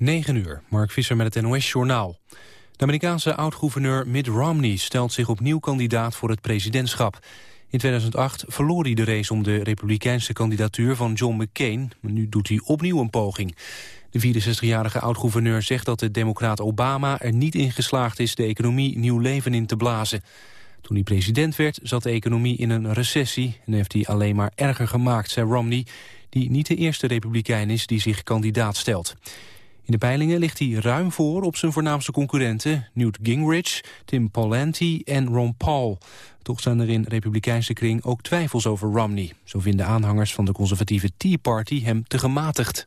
9 uur, Mark Visser met het NOS-journaal. De Amerikaanse oud-gouverneur Mitt Romney stelt zich opnieuw kandidaat voor het presidentschap. In 2008 verloor hij de race om de republikeinse kandidatuur van John McCain. Nu doet hij opnieuw een poging. De 64-jarige oud-gouverneur zegt dat de democraat Obama er niet in geslaagd is de economie nieuw leven in te blazen. Toen hij president werd zat de economie in een recessie en heeft hij alleen maar erger gemaakt, zei Romney, die niet de eerste republikein is die zich kandidaat stelt. In de peilingen ligt hij ruim voor op zijn voornaamste concurrenten... Newt Gingrich, Tim Pawlenty en Ron Paul. Toch zijn er in republikeinse kring ook twijfels over Romney. Zo vinden aanhangers van de conservatieve Tea Party hem te gematigd.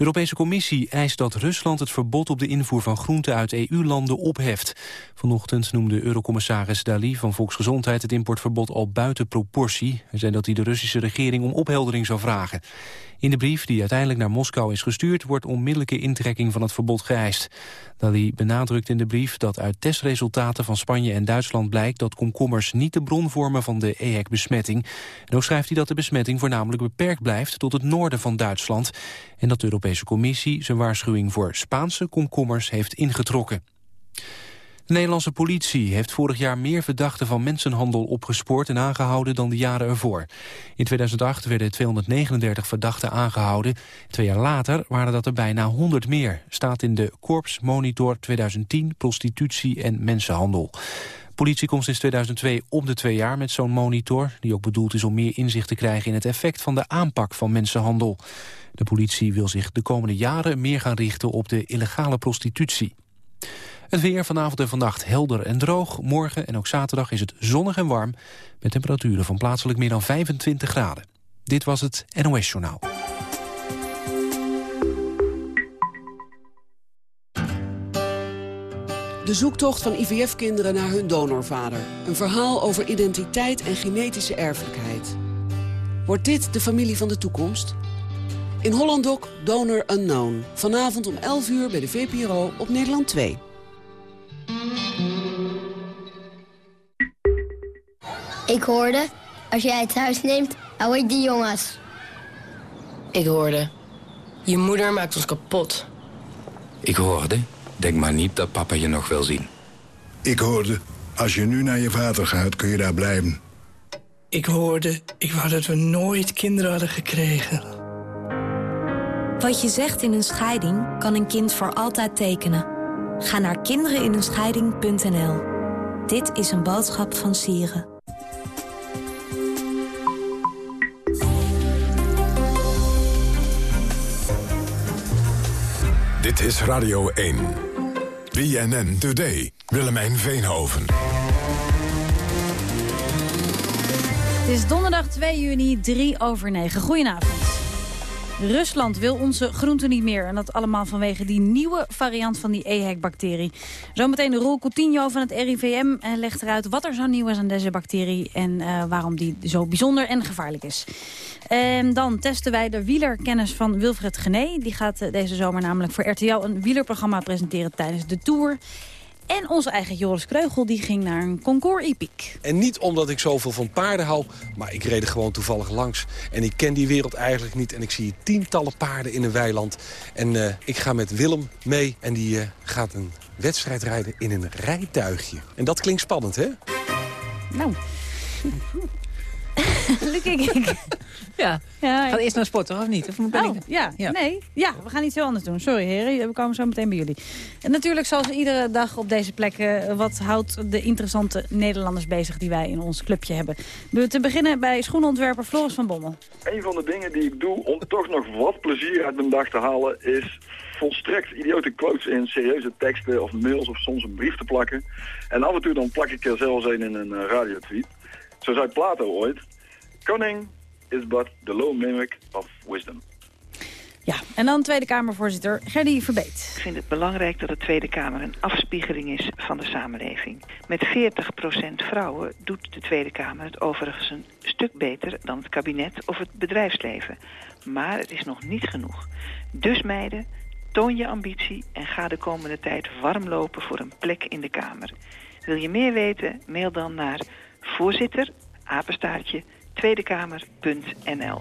De Europese Commissie eist dat Rusland het verbod op de invoer van groenten uit EU-landen opheft. Vanochtend noemde Eurocommissaris Dali van Volksgezondheid het importverbod al buiten proportie. Hij zei dat hij de Russische regering om opheldering zou vragen. In de brief die uiteindelijk naar Moskou is gestuurd... wordt onmiddellijke intrekking van het verbod geëist. Dali benadrukt in de brief dat uit testresultaten van Spanje en Duitsland blijkt... dat komkommers niet de bron vormen van de EHEC-besmetting. En ook schrijft hij dat de besmetting voornamelijk beperkt blijft... tot het noorden van Duitsland. En dat de Europese Commissie zijn waarschuwing voor Spaanse komkommers heeft ingetrokken. De Nederlandse politie heeft vorig jaar meer verdachten van mensenhandel opgespoord en aangehouden dan de jaren ervoor. In 2008 werden 239 verdachten aangehouden. Twee jaar later waren dat er bijna 100 meer. Staat in de Korps Monitor 2010 Prostitutie en Mensenhandel. Politie komt sinds 2002 om de twee jaar met zo'n monitor... die ook bedoeld is om meer inzicht te krijgen in het effect van de aanpak van mensenhandel. De politie wil zich de komende jaren meer gaan richten op de illegale prostitutie. Het weer vanavond en vannacht helder en droog. Morgen en ook zaterdag is het zonnig en warm... met temperaturen van plaatselijk meer dan 25 graden. Dit was het NOS Journaal. De zoektocht van IVF-kinderen naar hun donorvader. Een verhaal over identiteit en genetische erfelijkheid. Wordt dit de familie van de toekomst? In Hollandok Donor Unknown. Vanavond om 11 uur bij de VPRO op Nederland 2. Ik hoorde, als jij het huis neemt, hou ik die jongens. Ik hoorde, je moeder maakt ons kapot. Ik hoorde, denk maar niet dat papa je nog wil zien. Ik hoorde, als je nu naar je vader gaat, kun je daar blijven. Ik hoorde, ik wou dat we nooit kinderen hadden gekregen. Wat je zegt in een scheiding, kan een kind voor altijd tekenen. Ga naar kindereninenscheiding.nl. Dit is een boodschap van Sieren. Dit is Radio 1. BNN Today. Willemijn Veenhoven. Het is donderdag 2 juni, 3 over 9. Goedenavond. Rusland wil onze groenten niet meer. En dat allemaal vanwege die nieuwe variant van die EHEC-bacterie. Zometeen Roel Coutinho van het RIVM legt eruit wat er zo nieuw is aan deze bacterie... en uh, waarom die zo bijzonder en gevaarlijk is. En dan testen wij de wielerkennis van Wilfred Gené. Die gaat uh, deze zomer namelijk voor RTL een wielerprogramma presenteren tijdens de Tour. En onze eigen Joris Kreugel die ging naar een concours Epic. En niet omdat ik zoveel van paarden hou, maar ik reed er gewoon toevallig langs. En ik ken die wereld eigenlijk niet. En ik zie tientallen paarden in een weiland. En uh, ik ga met Willem mee en die uh, gaat een wedstrijd rijden in een rijtuigje. En dat klinkt spannend, hè? Nou... Luc, ik... Ja. ja Gaat eerst naar sport, toch? Of niet? Of moet oh, ja. ja. Nee. Ja, we gaan iets heel anders doen. Sorry, heren. We komen zo meteen bij jullie. En natuurlijk, zoals iedere dag op deze plek... Uh, wat houdt de interessante Nederlanders bezig die wij in ons clubje hebben. We te beginnen bij schoenenontwerper Floris van Bommel. Een van de dingen die ik doe om toch nog wat plezier uit mijn dag te halen... is volstrekt idiote quotes in serieuze teksten of mails of soms een brief te plakken. En af en toe dan plak ik er zelfs een in een uh, radiotweet. Zo zei Plato ooit... Cunning is but the low mimic of wisdom. Ja, en dan Tweede Kamervoorzitter Gerdy Verbeet. Ik vind het belangrijk dat de Tweede Kamer een afspiegeling is van de samenleving. Met 40% vrouwen doet de Tweede Kamer het overigens een stuk beter dan het kabinet of het bedrijfsleven. Maar het is nog niet genoeg. Dus meiden, toon je ambitie en ga de komende tijd warm lopen voor een plek in de Kamer. Wil je meer weten? Mail dan naar voorzitter, apenstaartje, tweedekamer.nl.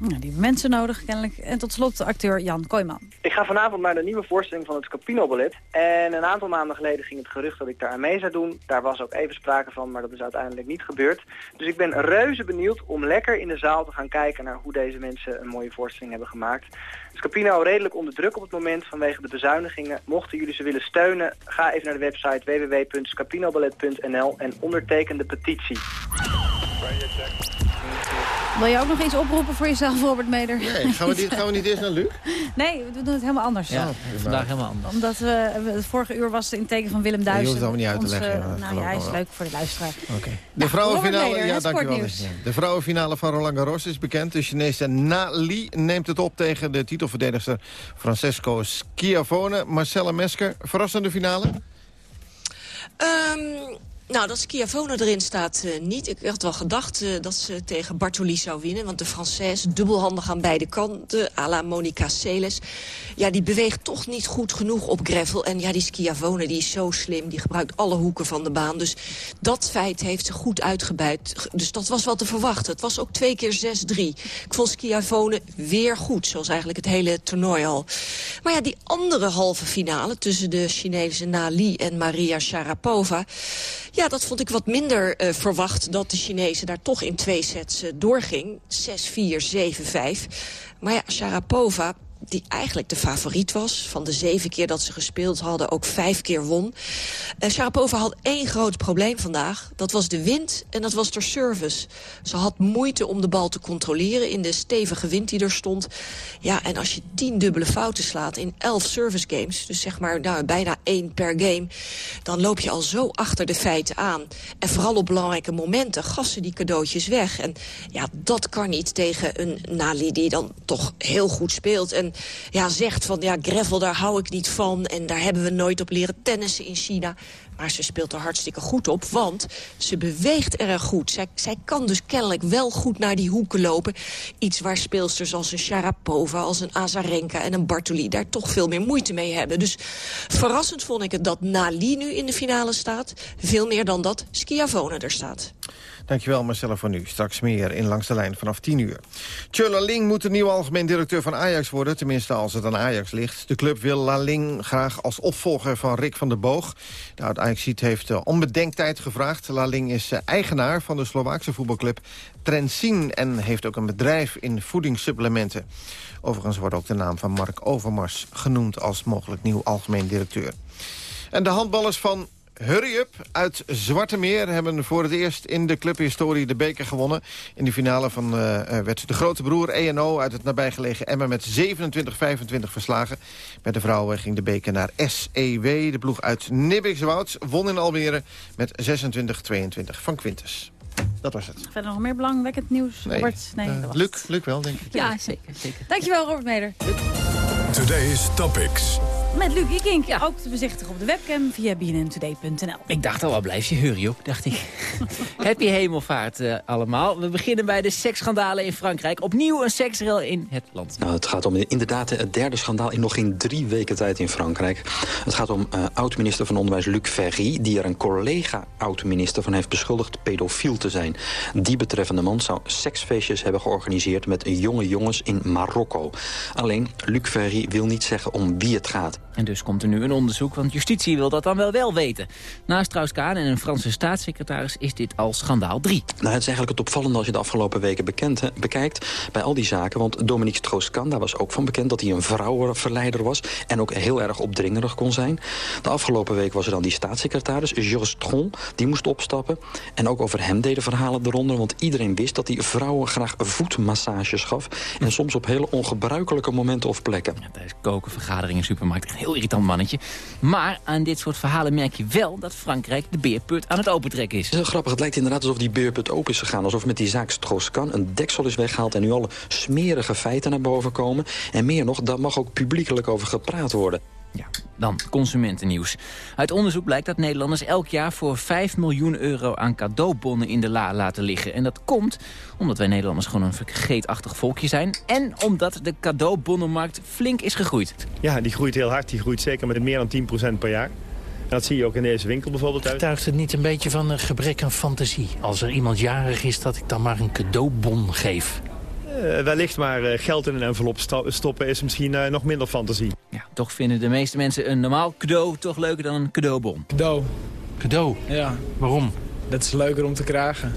Nou, die hebben mensen nodig, kennelijk. En tot slot de acteur Jan Kooijman. Ik ga vanavond naar de nieuwe voorstelling van het Scapino Ballet. En een aantal maanden geleden ging het gerucht dat ik daar aan mee zou doen. Daar was ook even sprake van, maar dat is uiteindelijk niet gebeurd. Dus ik ben reuze benieuwd om lekker in de zaal te gaan kijken naar hoe deze mensen een mooie voorstelling hebben gemaakt. Scapino redelijk onder druk op het moment vanwege de bezuinigingen. Mochten jullie ze willen steunen, ga even naar de website www.scapinoballet.nl en onderteken de petitie. Wil je ook nog iets oproepen voor jezelf, Robert Meder? Nee, gaan we, niet, gaan we niet eerst naar Luc? Nee, we doen het helemaal anders. Ja, vandaag helemaal anders. Omdat we, het vorige uur was in teken van Willem Duijs. Je hoeft het allemaal niet uit te leggen. ja, nou ja, geloof is leuk voor de luisteraar. Oké. De vrouwenfinale, ja, dankjewel. De vrouwenfinale van Roland Garros is bekend. De Chinese Na Li neemt het op tegen de titelverdedigster Francesco Schiavone. Marcella Mesker, verrassende finale? Ehm, nou, dat Schiavone erin staat eh, niet. Ik had wel gedacht eh, dat ze tegen Bartoli zou winnen. Want de Française, dubbelhandig aan beide kanten. à la Monica Seles. Ja, die beweegt toch niet goed genoeg op gravel. En ja, die Schiavone die is zo slim. Die gebruikt alle hoeken van de baan. Dus dat feit heeft ze goed uitgebuit. Dus dat was wel te verwachten. Het was ook twee keer 6-3. Ik vond Schiavone weer goed. Zoals eigenlijk het hele toernooi al. Maar ja, die andere halve finale tussen de Chinese Nali en Maria Sharapova... Ja, dat vond ik wat minder eh, verwacht dat de Chinezen daar toch in twee sets eh, doorging. 6-4, 7-5. Maar ja, Sharapova die eigenlijk de favoriet was. Van de zeven keer dat ze gespeeld hadden, ook vijf keer won. Uh, Sharapova had één groot probleem vandaag. Dat was de wind en dat was de service. Ze had moeite om de bal te controleren in de stevige wind die er stond. Ja, en als je tien dubbele fouten slaat in elf service games... dus zeg maar nou, bijna één per game... dan loop je al zo achter de feiten aan. En vooral op belangrijke momenten gassen die cadeautjes weg. En ja, dat kan niet tegen een Nali die dan toch heel goed speelt... ja, zegt van ja, gravel, daar hou ik niet van... en daar hebben we nooit op leren tennissen in China. Maar ze speelt er hartstikke goed op, want ze beweegt erg goed. Zij, zij kan dus kennelijk wel goed naar die hoeken lopen. Iets waar speelsters als een Sharapova, als een Azarenka en een Bartoli... daar toch veel meer moeite mee hebben. Dus verrassend vond ik het dat Nali nu in de finale staat. Veel meer dan dat Schiavone er staat. Dankjewel Marcella voor nu. Straks meer in Langs de Lijn vanaf 10 uur. Tjöla Ling moet de nieuwe algemeen directeur van Ajax worden. Tenminste als het aan Ajax ligt. De club wil La Ling graag als opvolger van Rick van der Boog. De oud-Ajaxiet heeft uh, om bedenktijd gevraagd. La Ling is uh, eigenaar van de Slovaakse voetbalclub Trensin... en heeft ook een bedrijf in voedingssupplementen. Overigens wordt ook de naam van Mark Overmars genoemd... als mogelijk nieuw algemeen directeur. En de handballers van Hurry Up uit Zwarte Meer hebben voor het eerst in de clubhistorie de beker gewonnen. In de finale van, uh, werd de grote broer ENO uit het nabijgelegen Emmen met 27-25 verslagen. Met de vrouwen ging de beker naar SEW. De ploeg uit Nibbikswoud won in Almere met 26-22 van Quintus. Dat was het. Verder nog meer belangwekkend nieuws, nee. Robert? Nee, uh, dat Luc, Luc wel, denk ik. Ja, zeker. zeker. Dankjewel, Robert Meder. Today's Topics. Met Luc Ikink, ja. ook te bezichtigen op de webcam via bnntoday.nl. Ik dacht al, wel blijf je hurry op, dacht ik. Happy hemelvaart uh, allemaal. We beginnen bij de seksschandalen in Frankrijk. Opnieuw een seksrel in het land. Nou, het gaat om inderdaad het derde schandaal in nog geen drie weken tijd in Frankrijk. Het gaat om uh, oud-minister van Onderwijs Luc Ferry... die er een collega-oud-minister van heeft beschuldigd pedofiel te zijn. Die betreffende man zou seksfeestjes hebben georganiseerd... met jonge jongens in Marokko. Alleen, Luc Ferry wil niet zeggen om wie het gaat. En dus komt er nu een onderzoek, want justitie wil dat dan wel wel weten. Naast Strauss-Kaan en een Franse staatssecretaris is dit al schandaal 3. Nou, het is eigenlijk het opvallende als je de afgelopen weken bekend, bekijkt... bij al die zaken, want Dominique Strauss-Kaan, daar was ook van bekend... dat hij een vrouwenverleider was en ook heel erg opdringerig kon zijn. De afgelopen week was er dan die staatssecretaris, Georges Tron... die moest opstappen. En ook over hem deden verhalen eronder, want iedereen wist... dat hij vrouwen graag voetmassages gaf... en soms op hele ongebruikelijke momenten of plekken. Ja, tijdens koken, vergaderingen, supermarkt heel irritant mannetje. Maar aan dit soort verhalen merk je wel dat Frankrijk de beerput aan het opentrekken is. Grappig. Het lijkt inderdaad alsof die beerput open is gegaan. Alsof met die zaak Strauss-Kahn een deksel is weggehaald... en nu alle smerige feiten naar boven komen. En meer nog, daar mag ook publiekelijk over gepraat worden. Ja, dan consumentennieuws. Uit onderzoek blijkt dat Nederlanders elk jaar voor 5 miljoen euro aan cadeaubonnen in de la laten liggen. En dat komt omdat wij Nederlanders gewoon een vergeetachtig volkje zijn. En omdat de cadeaubonnenmarkt flink is gegroeid. Ja, die groeit heel hard. Die groeit zeker met meer dan 10% per jaar. Dat zie je ook in deze winkel bijvoorbeeld uit. Getuigt het niet een beetje van een gebrek aan fantasie? Als er iemand jarig is, dat ik dan maar een cadeaubon geef? Eh, wellicht maar eh, geld in een envelop stoppen is misschien eh, nog minder fantasie. Ja, toch vinden de meeste mensen een normaal cadeau toch leuker dan een cadeaubon. Cadeau. Cadeau? Ja. Waarom? Dat is leuker om te krijgen.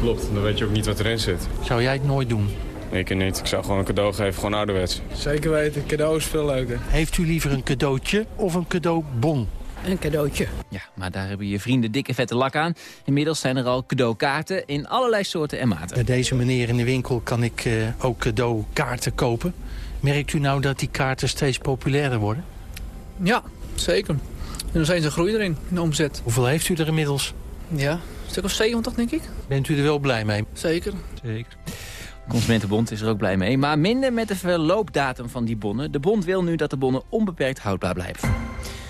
Klopt, dan weet je ook niet wat erin zit. Zou jij het nooit doen? Ik niet. Ik zou gewoon een cadeau geven, gewoon ouderwets. Zeker weten, cadeau is veel leuker. Heeft u liever een cadeautje of een cadeaubon? Een cadeautje. Ja, maar daar hebben je vrienden dikke vette lak aan. Inmiddels zijn er al cadeaukaarten in allerlei soorten en maten. Met deze meneer in de winkel kan ik uh, ook cadeaukaarten kopen. Merkt u nou dat die kaarten steeds populairder worden? Ja, zeker. En dan zijn ze groei erin, in de omzet. Hoeveel heeft u er inmiddels? Ja, een stuk of 70 denk ik. Bent u er wel blij mee? Zeker. Zeker. Consumentenbond is er ook blij mee. Maar minder met de verloopdatum van die bonnen. De bond wil nu dat de bonnen onbeperkt houdbaar blijven.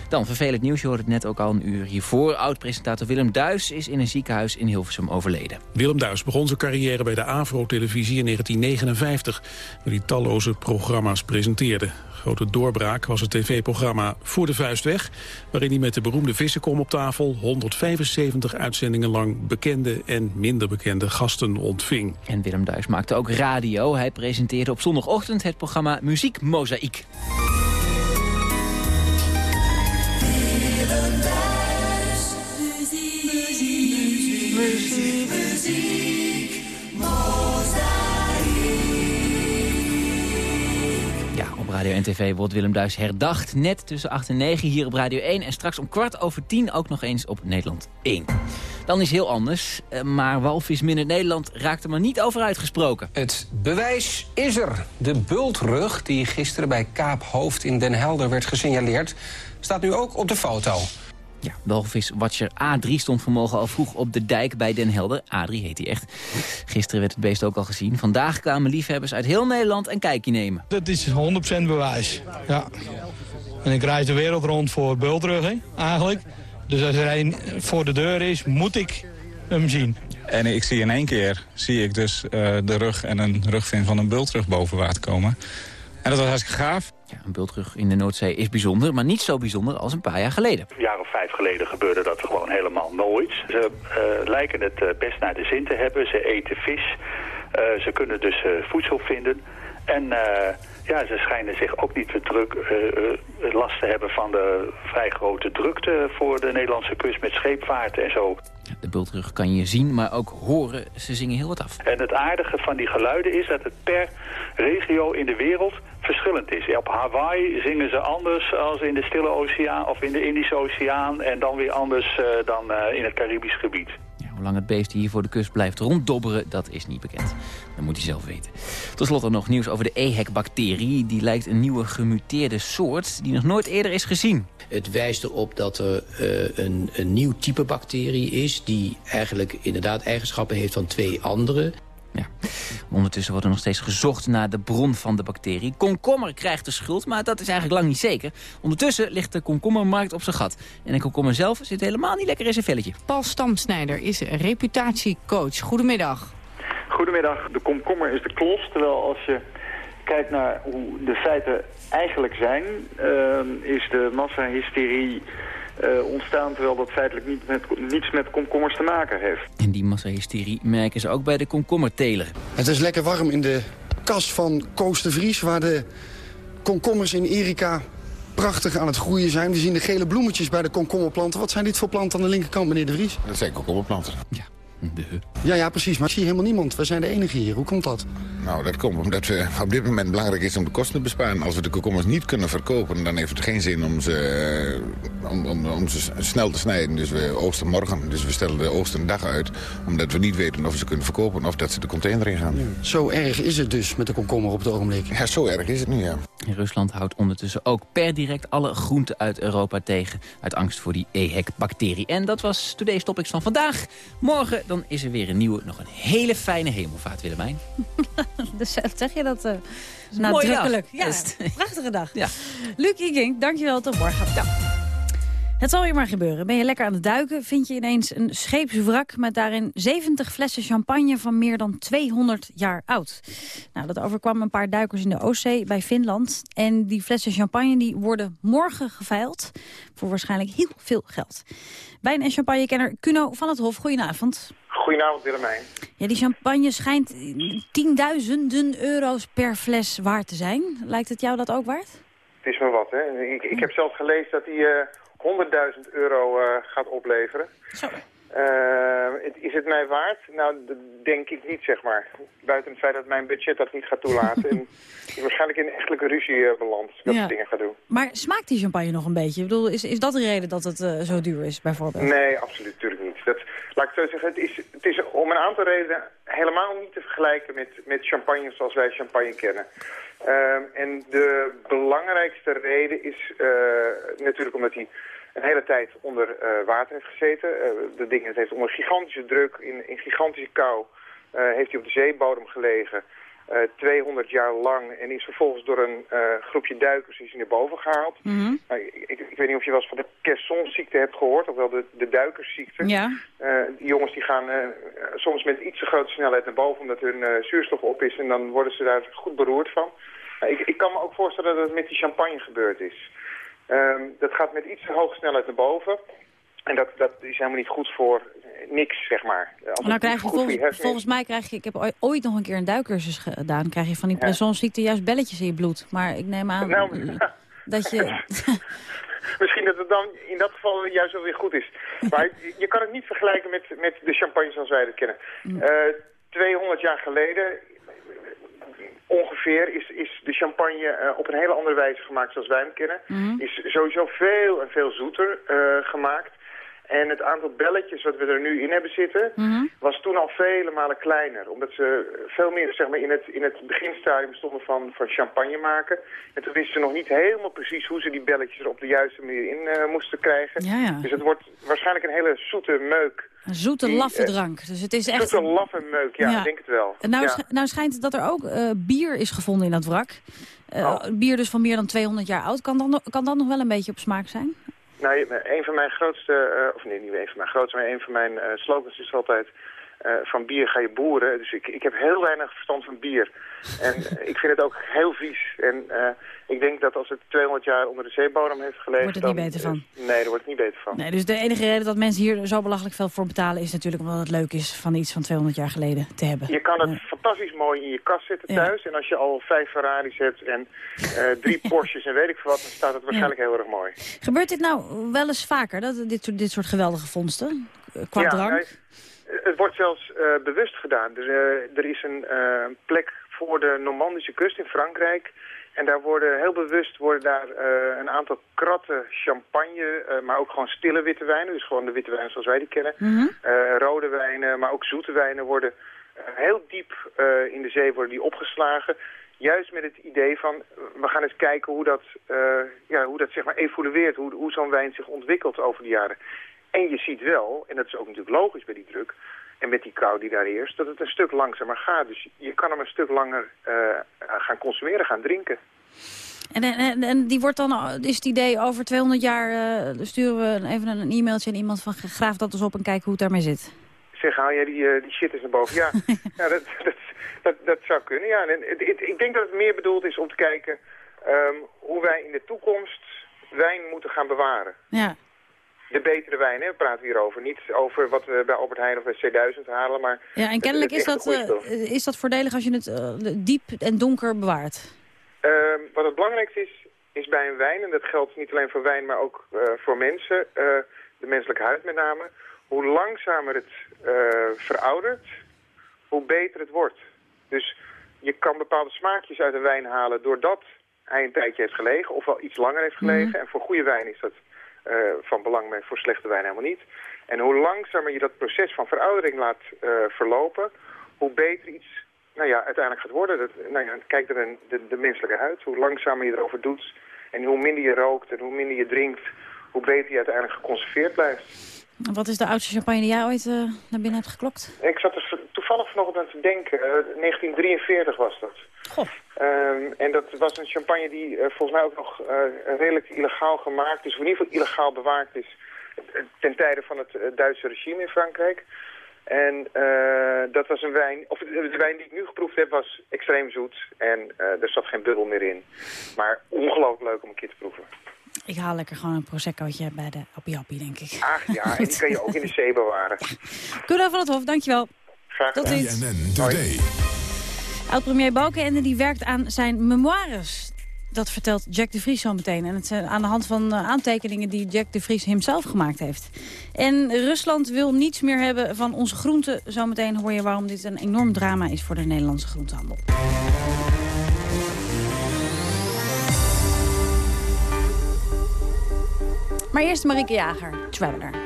Dan vervelend nieuws, je hoorde het net ook al een uur hiervoor. Oud-presentator Willem Duis is in een ziekenhuis in Hilversum overleden. Willem Duis begon zijn carrière bij de AVRO-televisie in 1959... waar hij talloze programma's presenteerde. Grote doorbraak was het tv-programma Voor de Vuist Weg... waarin hij met de beroemde vissenkom op tafel... 175 uitzendingen lang bekende en minder bekende gasten ontving. En Willem Duis maakte ook radio. Hij presenteerde op zondagochtend het programma Muziek Mozaïek. Radio NTV wordt Willem Duis herdacht. Net tussen 8 en 9 hier op Radio 1. En straks om kwart over 10 ook nog eens op Nederland 1. Dan is heel anders. Eh, maar Walvis Minder Nederland raakt er maar niet over uitgesproken. Het bewijs is er. De bultrug die gisteren bij Kaaphoofd in Den Helder werd gesignaleerd... staat nu ook op de foto. Ja, walviswatcher A3 stond vanmorgen al vroeg op de dijk bij Den Helder. A3 heet hij echt. Gisteren werd het beest ook al gezien. Vandaag kwamen liefhebbers uit heel Nederland een kijkje nemen. Dat is 100% bewijs, ja. En ik reis de wereld rond voor bultruggen, eigenlijk. Dus als er een voor de deur is, moet ik hem zien. En ik zie in één keer zie ik dus uh, de rug en een rugvin van een bultrug boven water komen. En dat was hartstikke gaaf. Een bultrug in de Noordzee is bijzonder, maar niet zo bijzonder als een paar jaar geleden. Een jaar of vijf geleden gebeurde dat gewoon helemaal nooit. Ze uh, lijken het uh, best naar de zin te hebben. Ze eten vis. Uh, ze kunnen dus voedsel vinden. En ja, ze schijnen zich ook niet te druk last te hebben van de vrij grote drukte voor de Nederlandse kust met scheepvaarten en zo. De bultrug kan je zien, maar ook horen. Ze zingen heel wat af. En het aardige van die geluiden is dat het per regio in de wereld verschillend is. Op Hawaii zingen ze anders als in de Stille Oceaan of in de Indische Oceaan... en dan weer anders uh, dan uh, in het Caribisch gebied. Ja, hoe lang het beest hier voor de kust blijft ronddobberen, dat is niet bekend. Dat moet hij zelf weten. Tot slot nog nieuws over de EHEC-bacterie. Die lijkt een nieuwe gemuteerde soort die nog nooit eerder is gezien. Het wijst erop dat er uh, een, een nieuw type bacterie is... die eigenlijk inderdaad eigenschappen heeft van twee andere... Ja. Ondertussen wordt er nog steeds gezocht naar de bron van de bacterie. Komkommer krijgt de schuld, maar dat is eigenlijk lang niet zeker. Ondertussen ligt de komkommermarkt op zijn gat. En de komkommer zelf zit helemaal niet lekker in zijn velletje. Paul Stamsnijder is reputatiecoach. Goedemiddag. Goedemiddag. De komkommer is de klos, terwijl als je kijkt naar hoe de feiten eigenlijk zijn... Uh, is de massahysterie uh, ontstaan... terwijl dat feitelijk niet met, niets met komkommers te maken heeft. En die massahysterie merken ze ook bij de komkommerteler. Het is lekker warm in de kas van Koos de Vries... waar de komkommers in Erika prachtig aan het groeien zijn. We zien de gele bloemetjes bij de komkommerplanten. Wat zijn dit voor planten aan de linkerkant, meneer de Vries? Dat zijn komkommerplanten. Ja. Ja, ja, precies. Maar ik zie helemaal niemand. We zijn de enige hier. Hoe komt dat? Nou, dat komt omdat het op dit moment belangrijk is om de kosten te besparen. Als we de komkommers niet kunnen verkopen, dan heeft het geen zin om ze, eh, om, om, om ze snel te snijden. Dus we oogsten morgen. Dus we stellen de oogst een dag uit. Omdat we niet weten of we ze kunnen verkopen of dat ze de container in gaan. Zo erg is het dus met de komkommer op het ogenblik. Ja, zo erg is het nu, ja. Rusland houdt ondertussen ook per direct alle groenten uit Europa tegen. Uit angst voor die EHEC-bacterie. En dat was Today's Topics van vandaag. Morgen dan is er weer een nieuwe, nog een hele fijne hemelvaart, Willemijn. dus zeg je dat uh, nadrukkelijk. Ja, prachtige dag. Ja. Luc Iging, dankjewel. Tot morgen. Ja. Het zal je maar gebeuren. Ben je lekker aan het duiken, vind je ineens een scheepswrak... met daarin 70 flessen champagne van meer dan 200 jaar oud. Nou, dat overkwam een paar duikers in de Oostzee bij Finland. En die flessen champagne die worden morgen geveild... voor waarschijnlijk heel veel geld. Wijn- en champagnekenner Kuno van het Hof, goedenavond. Goedenavond Willemijn. Ja, die champagne schijnt tienduizenden euro's per fles waard te zijn. Lijkt het jou dat ook waard? Het is maar wat, hè. Ik, ik heb zelfs gelezen dat die uh, 100.000 euro uh, gaat opleveren. Zo. Uh, is het mij waard? Nou, dat denk ik niet, zeg maar. Buiten het feit dat mijn budget dat niet gaat toelaten. en ik waarschijnlijk in echtelijke ruzie uh, beland dat Ja. soort dingen ga doen. Maar smaakt die champagne nog een beetje? Ik bedoel, is, is dat de reden dat het eh, zo duur is, bijvoorbeeld? Nee, absoluut natuurlijk niet. Dat, laat ik zo zeggen, het is, het is om een aantal redenen helemaal niet te vergelijken met, met champagne zoals wij champagne kennen. Ehm, en de belangrijkste reden is eh, natuurlijk omdat hij een hele tijd onder eh, water heeft gezeten. Eh, de ding het heeft onder gigantische druk, in, in gigantische kou, heeft hij op de zeebodem gelegen. Eh, 200 jaar lang en is vervolgens door een eh, groepje duikers is naar boven gehaald. Mhm. Nou, ik, ik, ik weet niet of je wel eens van de Kersonziekte hebt gehoord, ofwel de, de duikersziekte. Ja. Eh, die jongens die gaan eh, soms met iets te grote snelheid naar boven omdat hun eh, zuurstof op is en dan worden ze daar goed beroerd van. Nou, ik, ik kan me ook voorstellen dat het met die champagne gebeurd is. Ehm, dat gaat met iets te hoge snelheid naar boven. En dat, dat is helemaal niet goed voor eh, niks, zeg maar. Als Nou krijg je volgens, volgens mij krijg je, ik heb ooit- nog een keer een duikcursus gedaan, krijg je van die Ja. Juist belletjes in je bloed. Maar ik neem aan Nou, dat je... Misschien dat het dan in dat geval juist wel weer goed is. Maar je- kan het niet vergelijken met, met de champagne zoals wij dat kennen. Eh 200 jaar geleden ongeveer is, is de champagne eh, op een hele andere wijze gemaakt zoals wij hem kennen. Mhm. Is sowieso veel en veel zoeter eh, gemaakt. En het aantal belletjes wat we er nu in hebben zitten, Mhm. was toen al vele malen kleiner. Omdat ze veel meer zeg maar, in, het, in het beginstadium stonden van, van champagne maken. En toen wisten ze nog niet helemaal precies hoe ze die belletjes er op de juiste manier in eh, moesten krijgen. Ja, ja. Dus het wordt waarschijnlijk een hele zoete meuk. Een zoete, Die, laffe eh, drank. Dus het is echt... Zoete, laffe meuk, ja, Ja. ik denk het wel. En nou, sch- nou schijnt het dat er ook eh, bier is gevonden in dat wrak. Oh. Bier dus van meer dan 200 jaar oud. Kan dat, nog- kan dat nog wel een beetje op smaak zijn? Nou, een van mijn grootste, eh, of nee, niet een van mijn grootste, maar een van mijn eh, slogans is altijd... eh, van bier ga je boeren. Dus ik, ik heb heel weinig verstand van bier. En eh, ik vind het ook heel vies. En eh, ik denk dat als het 200 jaar onder de zeebodem heeft gelegen... Wordt het niet beter van? nee, daar wordt het niet beter van. Nee, dus de enige reden dat mensen hier zo belachelijk veel voor betalen... is natuurlijk omdat het leuk is van iets van 200 jaar geleden te hebben. Je kan het fantastisch mooi in je kast zetten Ja. thuis. En als je al vijf Ferraris hebt en drie Porsches en weet ik veel wat... dan staat het waarschijnlijk heel erg mooi. Gebeurt dit nou wel eens vaker, dat, dit, soort, dit soort geweldige vondsten? Qua Ja, drank? Nou, het wordt zelfs eh, bewust gedaan. Dus, eh, er is een eh, plek voor de Normandische kust in Frankrijk. En daar worden heel bewust worden daar eh, een aantal kratten champagne, eh, maar ook gewoon stille witte wijnen. Dus gewoon de witte wijnen zoals wij die kennen. Mhm. Eh, rode wijnen, maar ook zoete wijnen worden eh, heel diep eh, in de zee worden die opgeslagen. Juist met het idee van, eh, we gaan eens kijken hoe dat, eh, ja, hoe dat zeg maar evolueert. Hoe, hoe zo'n wijn zich ontwikkelt over de jaren. En je ziet wel, en dat is ook natuurlijk logisch bij die druk... en met die kou die daar heerst, dat het een stuk langzamer gaat. Dus je kan hem een stuk langer eh, gaan consumeren, gaan drinken. En, en, en die wordt dan, is het idee over 200 jaar... eh, sturen we even een e-mailtje aan iemand van graaf dat eens op en kijken hoe het daarmee zit. Zeg, haal jij die, eh, die shit eens naar boven? Ja, ja dat, dat, dat, dat zou kunnen, ja. En het- het- ik denk dat het meer bedoeld is om te kijken... ehm, hoe wij in de toekomst wijn moeten gaan bewaren. Ja. De betere wijn, hè, praten we hier over. Niet over wat we bij Albert Heijn of bij C1000 halen, maar... Ja, en kennelijk het is dat, eh, is dat voordelig als je het eh, diep en donker bewaart. Ehm, wat het belangrijkste is, is bij een wijn, en dat geldt niet alleen voor wijn, maar ook eh, voor mensen, de menselijke huid met name, hoe langzamer het veroudert, hoe beter het wordt. Dus je kan bepaalde smaakjes uit een wijn halen doordat hij een tijdje heeft gelegen, of wel iets langer heeft gelegen. Mhm. En voor goede wijn is dat van belang, maar voor slechte wijn helemaal niet. En hoe langzamer je dat proces van veroudering laat eh, verlopen, hoe beter iets nou ja, uiteindelijk gaat worden. Dat, nou ja, kijk naar de, de, de menselijke huid. Hoe langzamer je erover doet en hoe minder je rookt en hoe minder je drinkt, hoe beter je uiteindelijk geconserveerd blijft. Wat is de oudste champagne die jij ooit eh, naar binnen hebt geklokt? Ik zat er toevallig vanochtend aan te denken. Eh, 1943 was dat. Goh. Ehm, en dat was een champagne die eh, volgens mij ook nog eh, redelijk illegaal gemaakt is. Of in ieder geval illegaal bewaard is. eh, Ten tijde van het Duitse regime in Frankrijk. En eh, dat was een wijn, of de wijn die ik nu geproefd heb was extreem zoet. En eh, er zat geen bubbel meer in. Maar ongelooflijk leuk om een keer te proeven. Ik haal lekker gewoon een proseccootje bij de Appie Appie, denk ik. Ach ja, en die kan je ook in de zee bewaren. Kudo van het Hof, dankjewel. Graag Tot gedaan. ziens. Oud-premier Balkenende die werkt aan zijn memoires. Dat vertelt Jack de Vries zo meteen. En het is aan de hand van eh, aantekeningen die Jack de Vries hemzelf gemaakt heeft. En Rusland wil niets meer hebben van onze groenten. Zometeen hoor je waarom dit een enorm drama is voor de Nederlandse groentehandel. Maar eerst Marieke Jager, Traveler.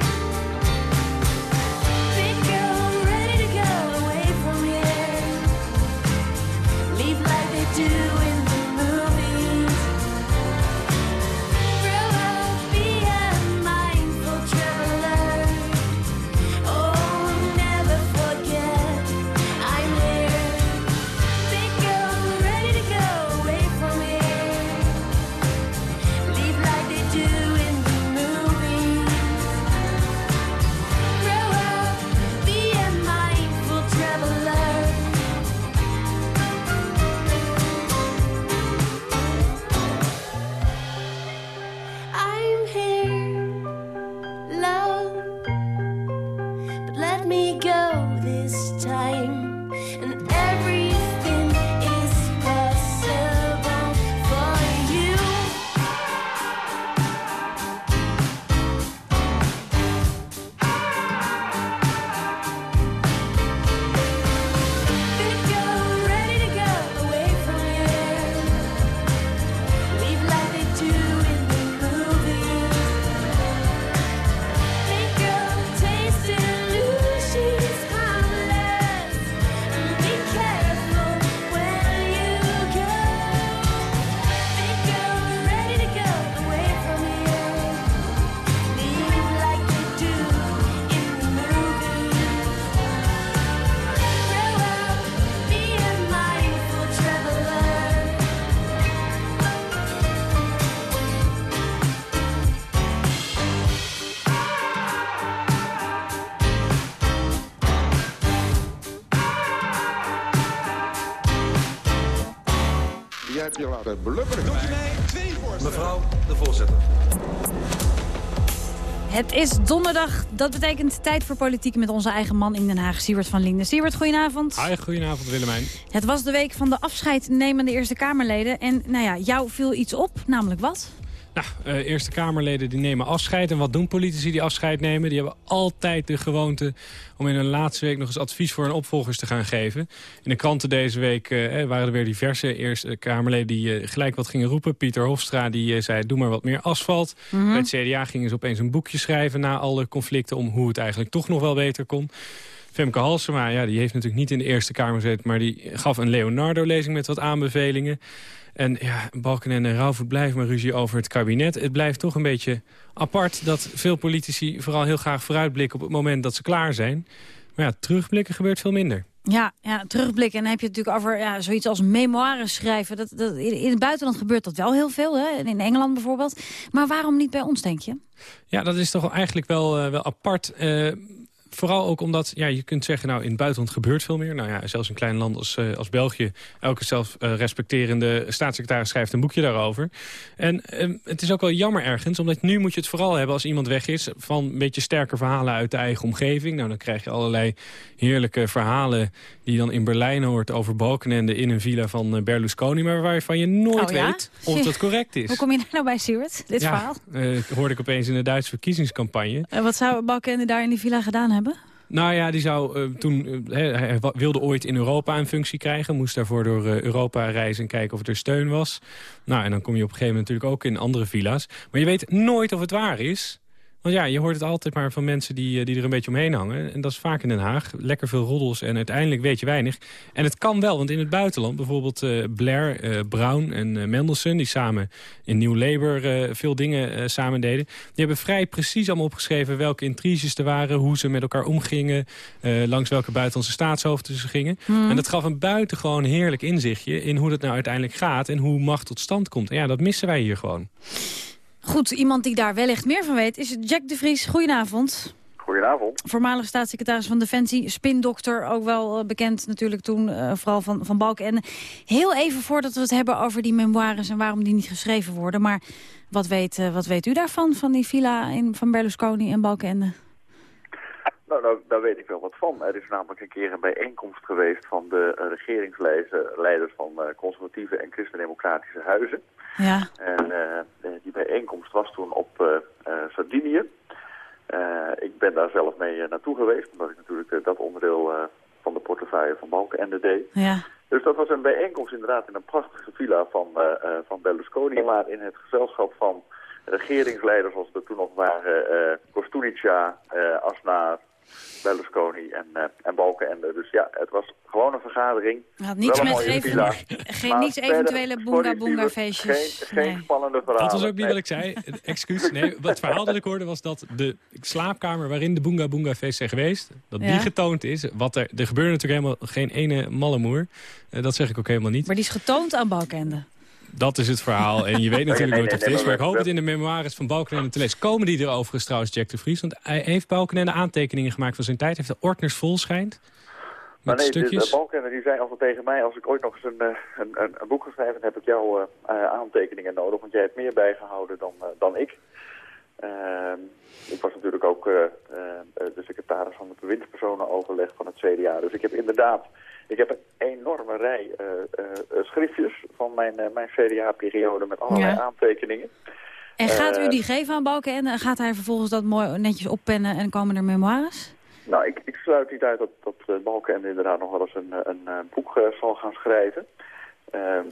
Je laten blubberen. Mevrouw de voorzitter. Het is donderdag. Dat betekent tijd voor politiek met onze eigen man in Den Haag, Siewert van Linden. Siewert, goedenavond. Hi, goedenavond Willemijn. Het was de week van de afscheidnemende Eerste Kamerleden. En nou ja, jou viel iets op, namelijk wat? Nou, eh, Eerste Kamerleden die nemen afscheid. En wat doen politici die afscheid nemen? Die hebben altijd de gewoonte om in hun laatste week nog eens advies voor hun opvolgers te gaan geven. In de kranten deze week eh, waren er weer diverse Eerste Kamerleden die eh, gelijk wat gingen roepen. Pieter Hofstra die eh, zei, doe maar wat meer asfalt. Mhm. Bij het CDA gingen ze opeens een boekje schrijven na alle conflicten om hoe het eigenlijk toch nog wel beter kon. Femke Halsema, ja, die heeft natuurlijk niet in de Eerste Kamer gezeten... maar die gaf een Leonardo-lezing met wat aanbevelingen. En ja, Balken en Rauwvoet blijven maar ruzie over het kabinet. Het blijft toch een beetje apart dat veel politici vooral heel graag vooruitblikken... op het moment dat ze klaar zijn. Maar ja, terugblikken gebeurt veel minder. Ja, ja, terugblikken. En dan heb je het natuurlijk over ja, zoiets als memoires schrijven. Dat, dat, in, het buitenland gebeurt dat wel heel veel, hè? in Engeland bijvoorbeeld. Maar waarom niet bij ons, denk je? Ja, dat is toch eigenlijk wel, eh, wel apart. Eh, vooral ook omdat ja, je kunt zeggen... nou, in het buitenland gebeurt veel meer. Nou ja, zelfs een klein land als, uh, als België... elke zelfrespecterende staatssecretaris schrijft een boekje daarover. En uh, het is ook wel jammer ergens... omdat nu moet je het vooral hebben als iemand weg is... van een beetje sterke verhalen uit de eigen omgeving. Nou, dan krijg je allerlei heerlijke verhalen... die je dan in Berlijn hoort over Balkenende in een villa van uh, Berlusconi... maar waarvan je nooit Oh, ja? weet of dat correct is. Hoe kom je daar nou bij, Stuart, dit ja, verhaal? eh, hoorde ik opeens in de Duitse verkiezingscampagne. En wat zou Balkenende daar in die villa gedaan hebben? Nou ja, die zou eh, toen, eh, hij, wilde ooit in Europa een functie krijgen. Moest daarvoor door eh, Europa reizen en kijken of er steun was. Nou, en dan kom je op een gegeven moment natuurlijk ook in andere villa's. Maar je weet nooit of het waar is. Want ja, je hoort het altijd maar van mensen die, eh, die er een beetje omheen hangen. En dat is vaak in Den Haag. Lekker veel roddels en uiteindelijk weet je weinig. En het kan wel, want in het buitenland, bijvoorbeeld eh, Blair, eh, Brown en eh, Mendelssohn... die samen in New Labour veel dingen samen deden... die hebben vrij precies allemaal opgeschreven welke intriges er waren... hoe ze met elkaar omgingen, langs welke buitenlandse staatshoofden ze gingen. Hmm. En dat gaf een buitengewoon heerlijk inzichtje... in hoe dat nou uiteindelijk gaat en hoe macht tot stand komt. En ja, dat missen wij hier gewoon. Goed, iemand die daar wellicht meer van weet is Jack de Vries. Goedenavond. Goedenavond. Voormalig staatssecretaris van Defensie, spindokter, ook wel eh, bekend natuurlijk toen, eh, vooral van, van Balkenende. Heel even voordat we het hebben over die memoires en waarom die niet geschreven worden. Maar wat weet, eh, wat weet u daarvan, van die villa in, van Berlusconi en Balkenende? Nou, nou, daar weet ik wel wat van. Er is namelijk een keer een bijeenkomst geweest van de regeringsleiders van uh, conservatieve en christendemocratische huizen. Ja. En uh, die bijeenkomst was toen op uh, Sardinië. ik ben daar zelf mee naartoe geweest, omdat ik natuurlijk dat onderdeel van de portefeuille van Balkenende deed. Ja. Dus dat was een bijeenkomst inderdaad in een prachtige villa van, van Berlusconi, maar in het gezelschap van regeringsleiders zoals er toen nog waren, Kostunica, Asnar, Berlusconi en, uh, en Balkenende. Dus ja, het was gewoon een vergadering. Had niets met even, geen niets eventuele boonga boonga feestjes. Geen, geen nee. spannende verhalen. Dat was ook niet nee. wat ik zei. Excuus. Nee, het verhaal dat ik hoorde was dat de slaapkamer waarin de boonga boonga feest zijn geweest, dat Ja. die getoond is. Wat er, er gebeurde natuurlijk helemaal geen ene malle moer. Uh, dat zeg ik ook helemaal niet. Maar die is getoond aan Balkenende. Dat is het verhaal. En je weet natuurlijk nooit of het is. Maar ik hoop het in de memoires van Balkenende te lezen. Komen die er overigens trouwens, Jack de Vries? Want hij heeft Balkenende aantekeningen gemaakt van zijn tijd. Heeft de Ordners vol schijnt. Maar nee, de, stukjes. de Balkenende die zei altijd tegen mij, als ik ooit nog eens een, eh, een, een, een boek ga schrijven, dan heb ik jouw eh, aantekeningen nodig, want jij hebt meer bijgehouden dan, eh, dan ik. Ehm, ik was natuurlijk ook eh, eh, de secretaris van het bewindspersonenoverleg van het CDA. Dus ik heb inderdaad, ik heb een enorme rij eh, schriftjes van mijn, mijn CDA-periode met allerlei Ja. aantekeningen. En gaat u die geven aan Balkenende en gaat hij vervolgens dat mooi netjes oppennen en komen er memoires? Nou, ik, ik sluit niet uit dat, dat uh, Balkenende inderdaad nog wel eens een, een, een boek uh, zal gaan schrijven. Ehm,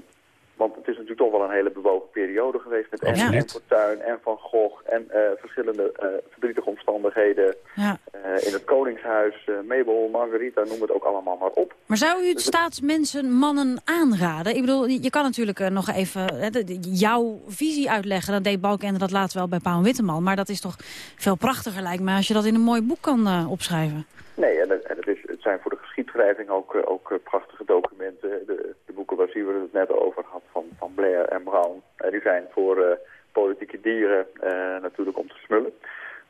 want het is natuurlijk toch wel een hele bewogen periode geweest met en, en Fortuyn en Van Gogh en uh, verschillende uh, verdrietige omstandigheden Ja. uh, in het Koningshuis, Mabel, Margarita, noem het ook allemaal maar op. Maar zou u het staatsmensen, mannen aanraden? Ik bedoel, je kan natuurlijk nog even hè, de- jouw visie uitleggen. Dat deed Balkenende dat later wel bij Paul Witteman. Maar dat is toch veel prachtiger lijkt me als je dat in een mooi boek kan opschrijven. Nee, en, het- en het, is, het zijn voor de geschiedschrijving ook, ook prachtige documenten. De, boeken waar Siewert het net over had van, van Blair en Brown. Uh, die zijn voor uh, politieke dieren uh, natuurlijk om te smullen.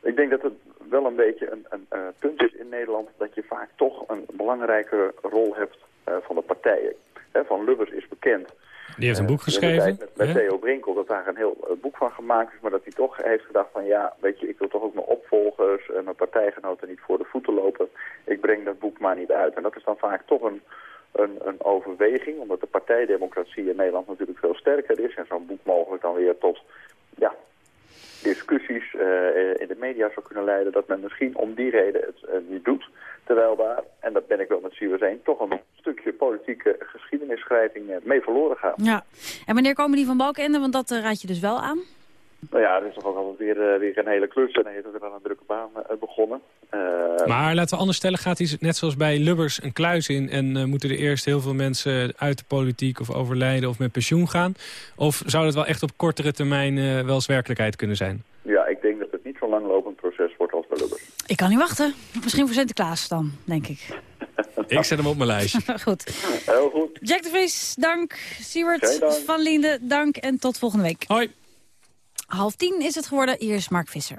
Ik denk dat het wel een beetje een, een, een punt is in Nederland... dat je vaak toch een belangrijke rol hebt uh, van de partijen. Van Lubbers is bekend. Die heeft een boek Uh, geschreven. Met? Theo Brinkel, dat daar een heel uh, boek van gemaakt is... maar dat hij toch heeft gedacht van ja, weet je, ik wil toch ook mijn opvolgers... en mijn partijgenoten niet voor de voeten lopen. Ik breng dat boek maar niet uit. En dat is dan vaak toch een, een, een overweging... omdat de partijdemocratie in Nederland natuurlijk veel sterker is... en zo'n boek mogelijk dan weer tot ja, discussies uh, in de media zou kunnen leiden... dat men misschien om die reden het uh, niet doet. Terwijl daar, en dat ben ik wel met Siewers eens... toch een stukje politieke geschiedenisschrijving uh, mee verloren gaat. Ja. En wanneer komen die van Balkenende? Want dat uh, raad je dus wel aan. Nou ja, dat is toch ook altijd weer, weer een hele klus. En hij heeft er wel een drukke baan begonnen. Uh, Maar laten we anders stellen, gaat hij net zoals bij Lubbers een kluis in... en uh, moeten er eerst heel veel mensen uit de politiek of overlijden of met pensioen gaan? Of zou dat wel echt op kortere termijn uh, wel eens werkelijkheid kunnen zijn? Ja, ik denk dat het niet zo'n langlopend proces wordt als bij Lubbers. Ik kan niet wachten. Misschien voor Sinterklaas dan, denk ik. ik zet hem op mijn lijstje. goed. Heel goed. Jack de Vries, dank. Siewert van Linde, dank. En tot volgende week. Hoi. Half tien is het geworden. Hier is Mark Visser.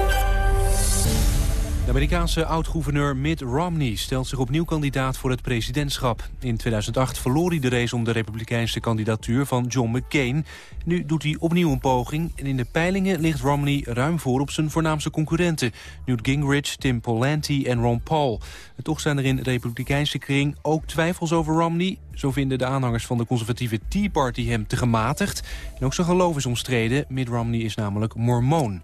Amerikaanse oud-gouverneur Mitt Romney stelt zich opnieuw kandidaat voor het presidentschap. In 2008 verloor hij de race om de republikeinse kandidatuur van John McCain. Nu doet hij opnieuw een poging en in de peilingen ligt Romney ruim voor op zijn voornaamste concurrenten. Newt Gingrich, Tim Pawlenty en Ron Paul. Toch zijn er in de republikeinse kring ook twijfels over Romney. Zo vinden de aanhangers van de conservatieve Tea Party hem te gematigd. En ook zijn geloof is omstreden. Mitt Romney is namelijk mormoon.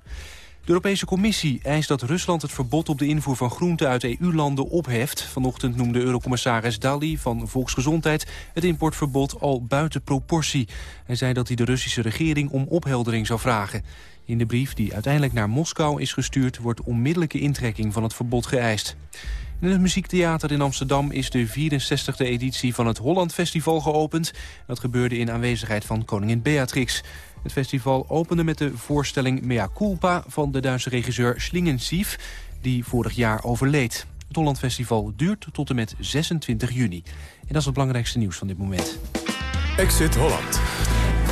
De Europese Commissie eist dat Rusland het verbod op de invoer van groenten uit EU-landen opheft. Vanochtend noemde Eurocommissaris Dalli van Volksgezondheid het importverbod al buiten proportie. Hij zei dat hij de Russische regering om opheldering zou vragen. In de brief die uiteindelijk naar Moskou is gestuurd wordt onmiddellijke intrekking van het verbod geëist. In het Muziektheater in Amsterdam is de 64e editie van het Holland Festival geopend. Dat gebeurde in aanwezigheid van koningin Beatrix. Het festival opende met de voorstelling Mea Culpa van de Duitse regisseur Schlingensief, die vorig jaar overleed. Het Holland Festival duurt tot en met 26 juni. En dat is het belangrijkste nieuws van dit moment. Exit Holland.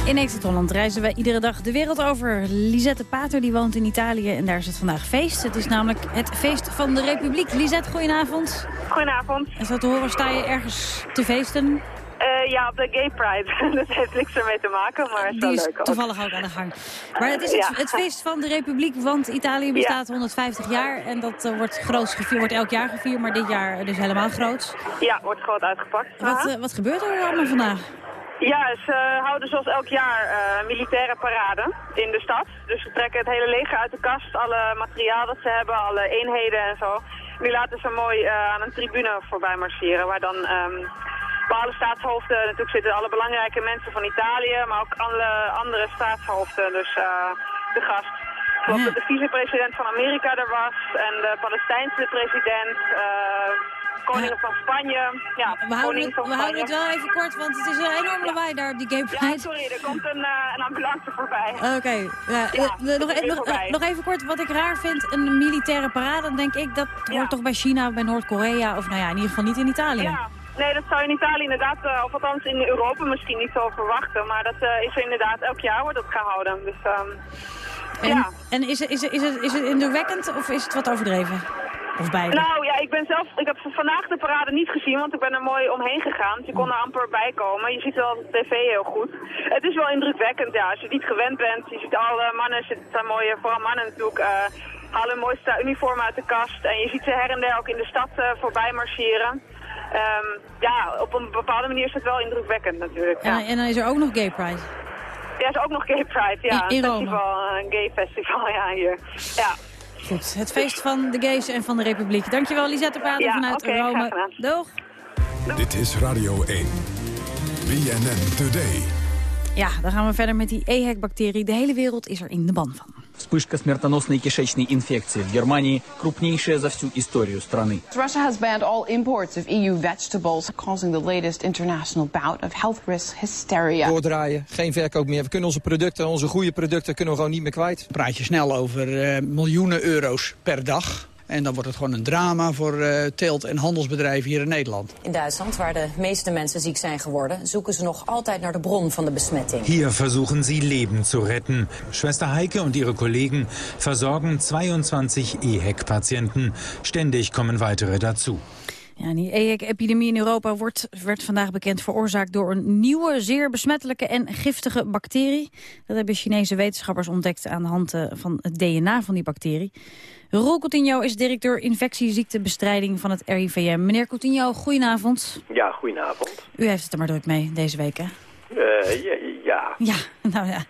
In Exit Holland reizen we iedere dag de wereld over. Lisette Pater die woont in Italië en daar is het vandaag feest. Het is namelijk het feest van de Republiek. Lisette, goedenavond. Goedenavond. En zo te horen sta je ergens te feesten. Uh, ja, op de Gay Pride. dat heeft niks ermee te maken, maar het is Die is leuk. toevallig ook aan de gang. Maar het is het, Ja. het feest van de Republiek, want Italië bestaat 150 jaar. En dat eh, wordt groots gevierd, wordt elk jaar gevierd, maar dit jaar dus helemaal groots. Ja, wordt groot uitgepakt. Wat, eh, wat gebeurt er allemaal vandaag? Ja, ze houden zoals elk jaar eh, militaire parade in de stad. Dus ze trekken het hele leger uit de kast, alle materiaal dat ze hebben, alle eenheden en zo. Die laten ze mooi eh, aan een tribune voorbij marcheren, waar dan ehm bepaalde staatshoofden, natuurlijk zitten alle belangrijke mensen van Italië, maar ook alle andere staatshoofden, dus eh, de gast. Geloof dat de vicepresident van Amerika er was en de Palestijnse president, eh koningen van Spanje. Ja, We houden, het, we houden het wel even kort, want het is een enorme lawaai daar op die Gay Ja, sorry, er komt een, eh, een ambulance voorbij. Oké, ja, Ja, nog, nog, nog even kort. Wat ik raar vind, een militaire parade, dan denk ik dat hoort toch bij China, bij Noord-Korea, of nou ja, in ieder geval niet in Italië. Nee, dat zou in Italië inderdaad, eh, of althans in Europa misschien niet zo verwachten. Maar dat eh, is er inderdaad elk jaar wordt dat gehouden. Dus ehm, En, ja. en is, het, is, is, het, is het indrukwekkend of is het wat overdreven? Of beide? Nou ja, ik ben zelf, ik heb vandaag de parade niet gezien, want ik ben er mooi omheen gegaan. Dus je kon er amper bij komen. Je ziet wel op tv heel goed. Het is wel indrukwekkend, ja. Als je niet gewend bent, je ziet alle mannen, het zijn mooie, vooral mannen natuurlijk, eh halen hun mooiste uniformen uit de kast. En je ziet ze her en der ook in de stad voorbij marcheren. Ehm, ja, op een bepaalde manier is het wel indrukwekkend natuurlijk. En, Ja. en dan is er ook nog Gay Pride. Ja, is ook nog Gay Pride, ja. In- in een Rome. festival, een gay festival, ja, hier. Ja. Goed, het feest van de gays en van de Republiek. Dankjewel Lisette Pater Ja, vanuit Rome. gedaan. Doeg. Dit is Radio 1. BNN Today. Ja, dan gaan we verder met die EHEC-bacterie. De hele wereld is er in de ban van. Вспышка смертоносной кишечной инфекции в Германии крупнейшая за всю историю страны. Russia has banned all imports of EU vegetables, causing the latest international bout of health risk hysteria. Doordraaien, geen verkoop meer. We kunnen onze producten, onze goede producten, kunnen we gewoon niet meer kwijt. praat je snel over eh, miljoenen euro's per dag. en dan wordt het gewoon een drama voor eh, teelt- en handelsbedrijven hier in Nederland. In Duitsland, waar de meeste mensen ziek zijn geworden, zoeken ze nog altijd naar de bron van de besmetting. Hier versuchen sie Leben zu retten. Schwester Heike und ihre Kollegen versorgen 22 EHEC-Patienten. Ständig kommen weitere dazu. Ja, die EHEC-epidemie in Europa wordt, werd vandaag bekend veroorzaakt door een nieuwe, zeer besmettelijke en giftige bacterie. Dat hebben Chinese wetenschappers ontdekt aan de hand eh, van het DNA van die bacterie. Roel Coutinho is directeur infectieziektebestrijding van het RIVM. Meneer Coutinho, goedenavond. Ja, goedenavond. U heeft het er maar druk mee deze week, hè? Eh, ja, ja. Ja, nou ja,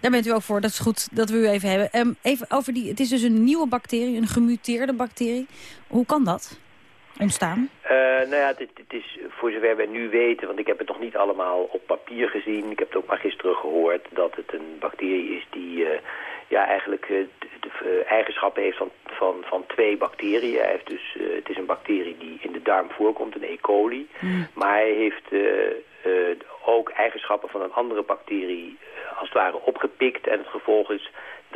daar bent u ook voor. Dat is goed dat we u even hebben. Ehm, even over die, het is dus een nieuwe bacterie, een gemuteerde bacterie. Hoe kan dat ontstaan? Eh, nou ja, dit, dit is voor zover wij nu weten, want ik heb het nog niet allemaal op papier gezien. Ik heb het ook maar gisteren gehoord dat het een bacterie is die eh, ja, eigenlijk eh, de, de, eh, eigenschappen heeft van, van, van twee bacteriën. Hij heeft dus, eh, het is een bacterie die in de darm voorkomt, een E. coli. Maar hij heeft ook eigenschappen van een andere bacterie als het ware opgepikt. En het gevolg is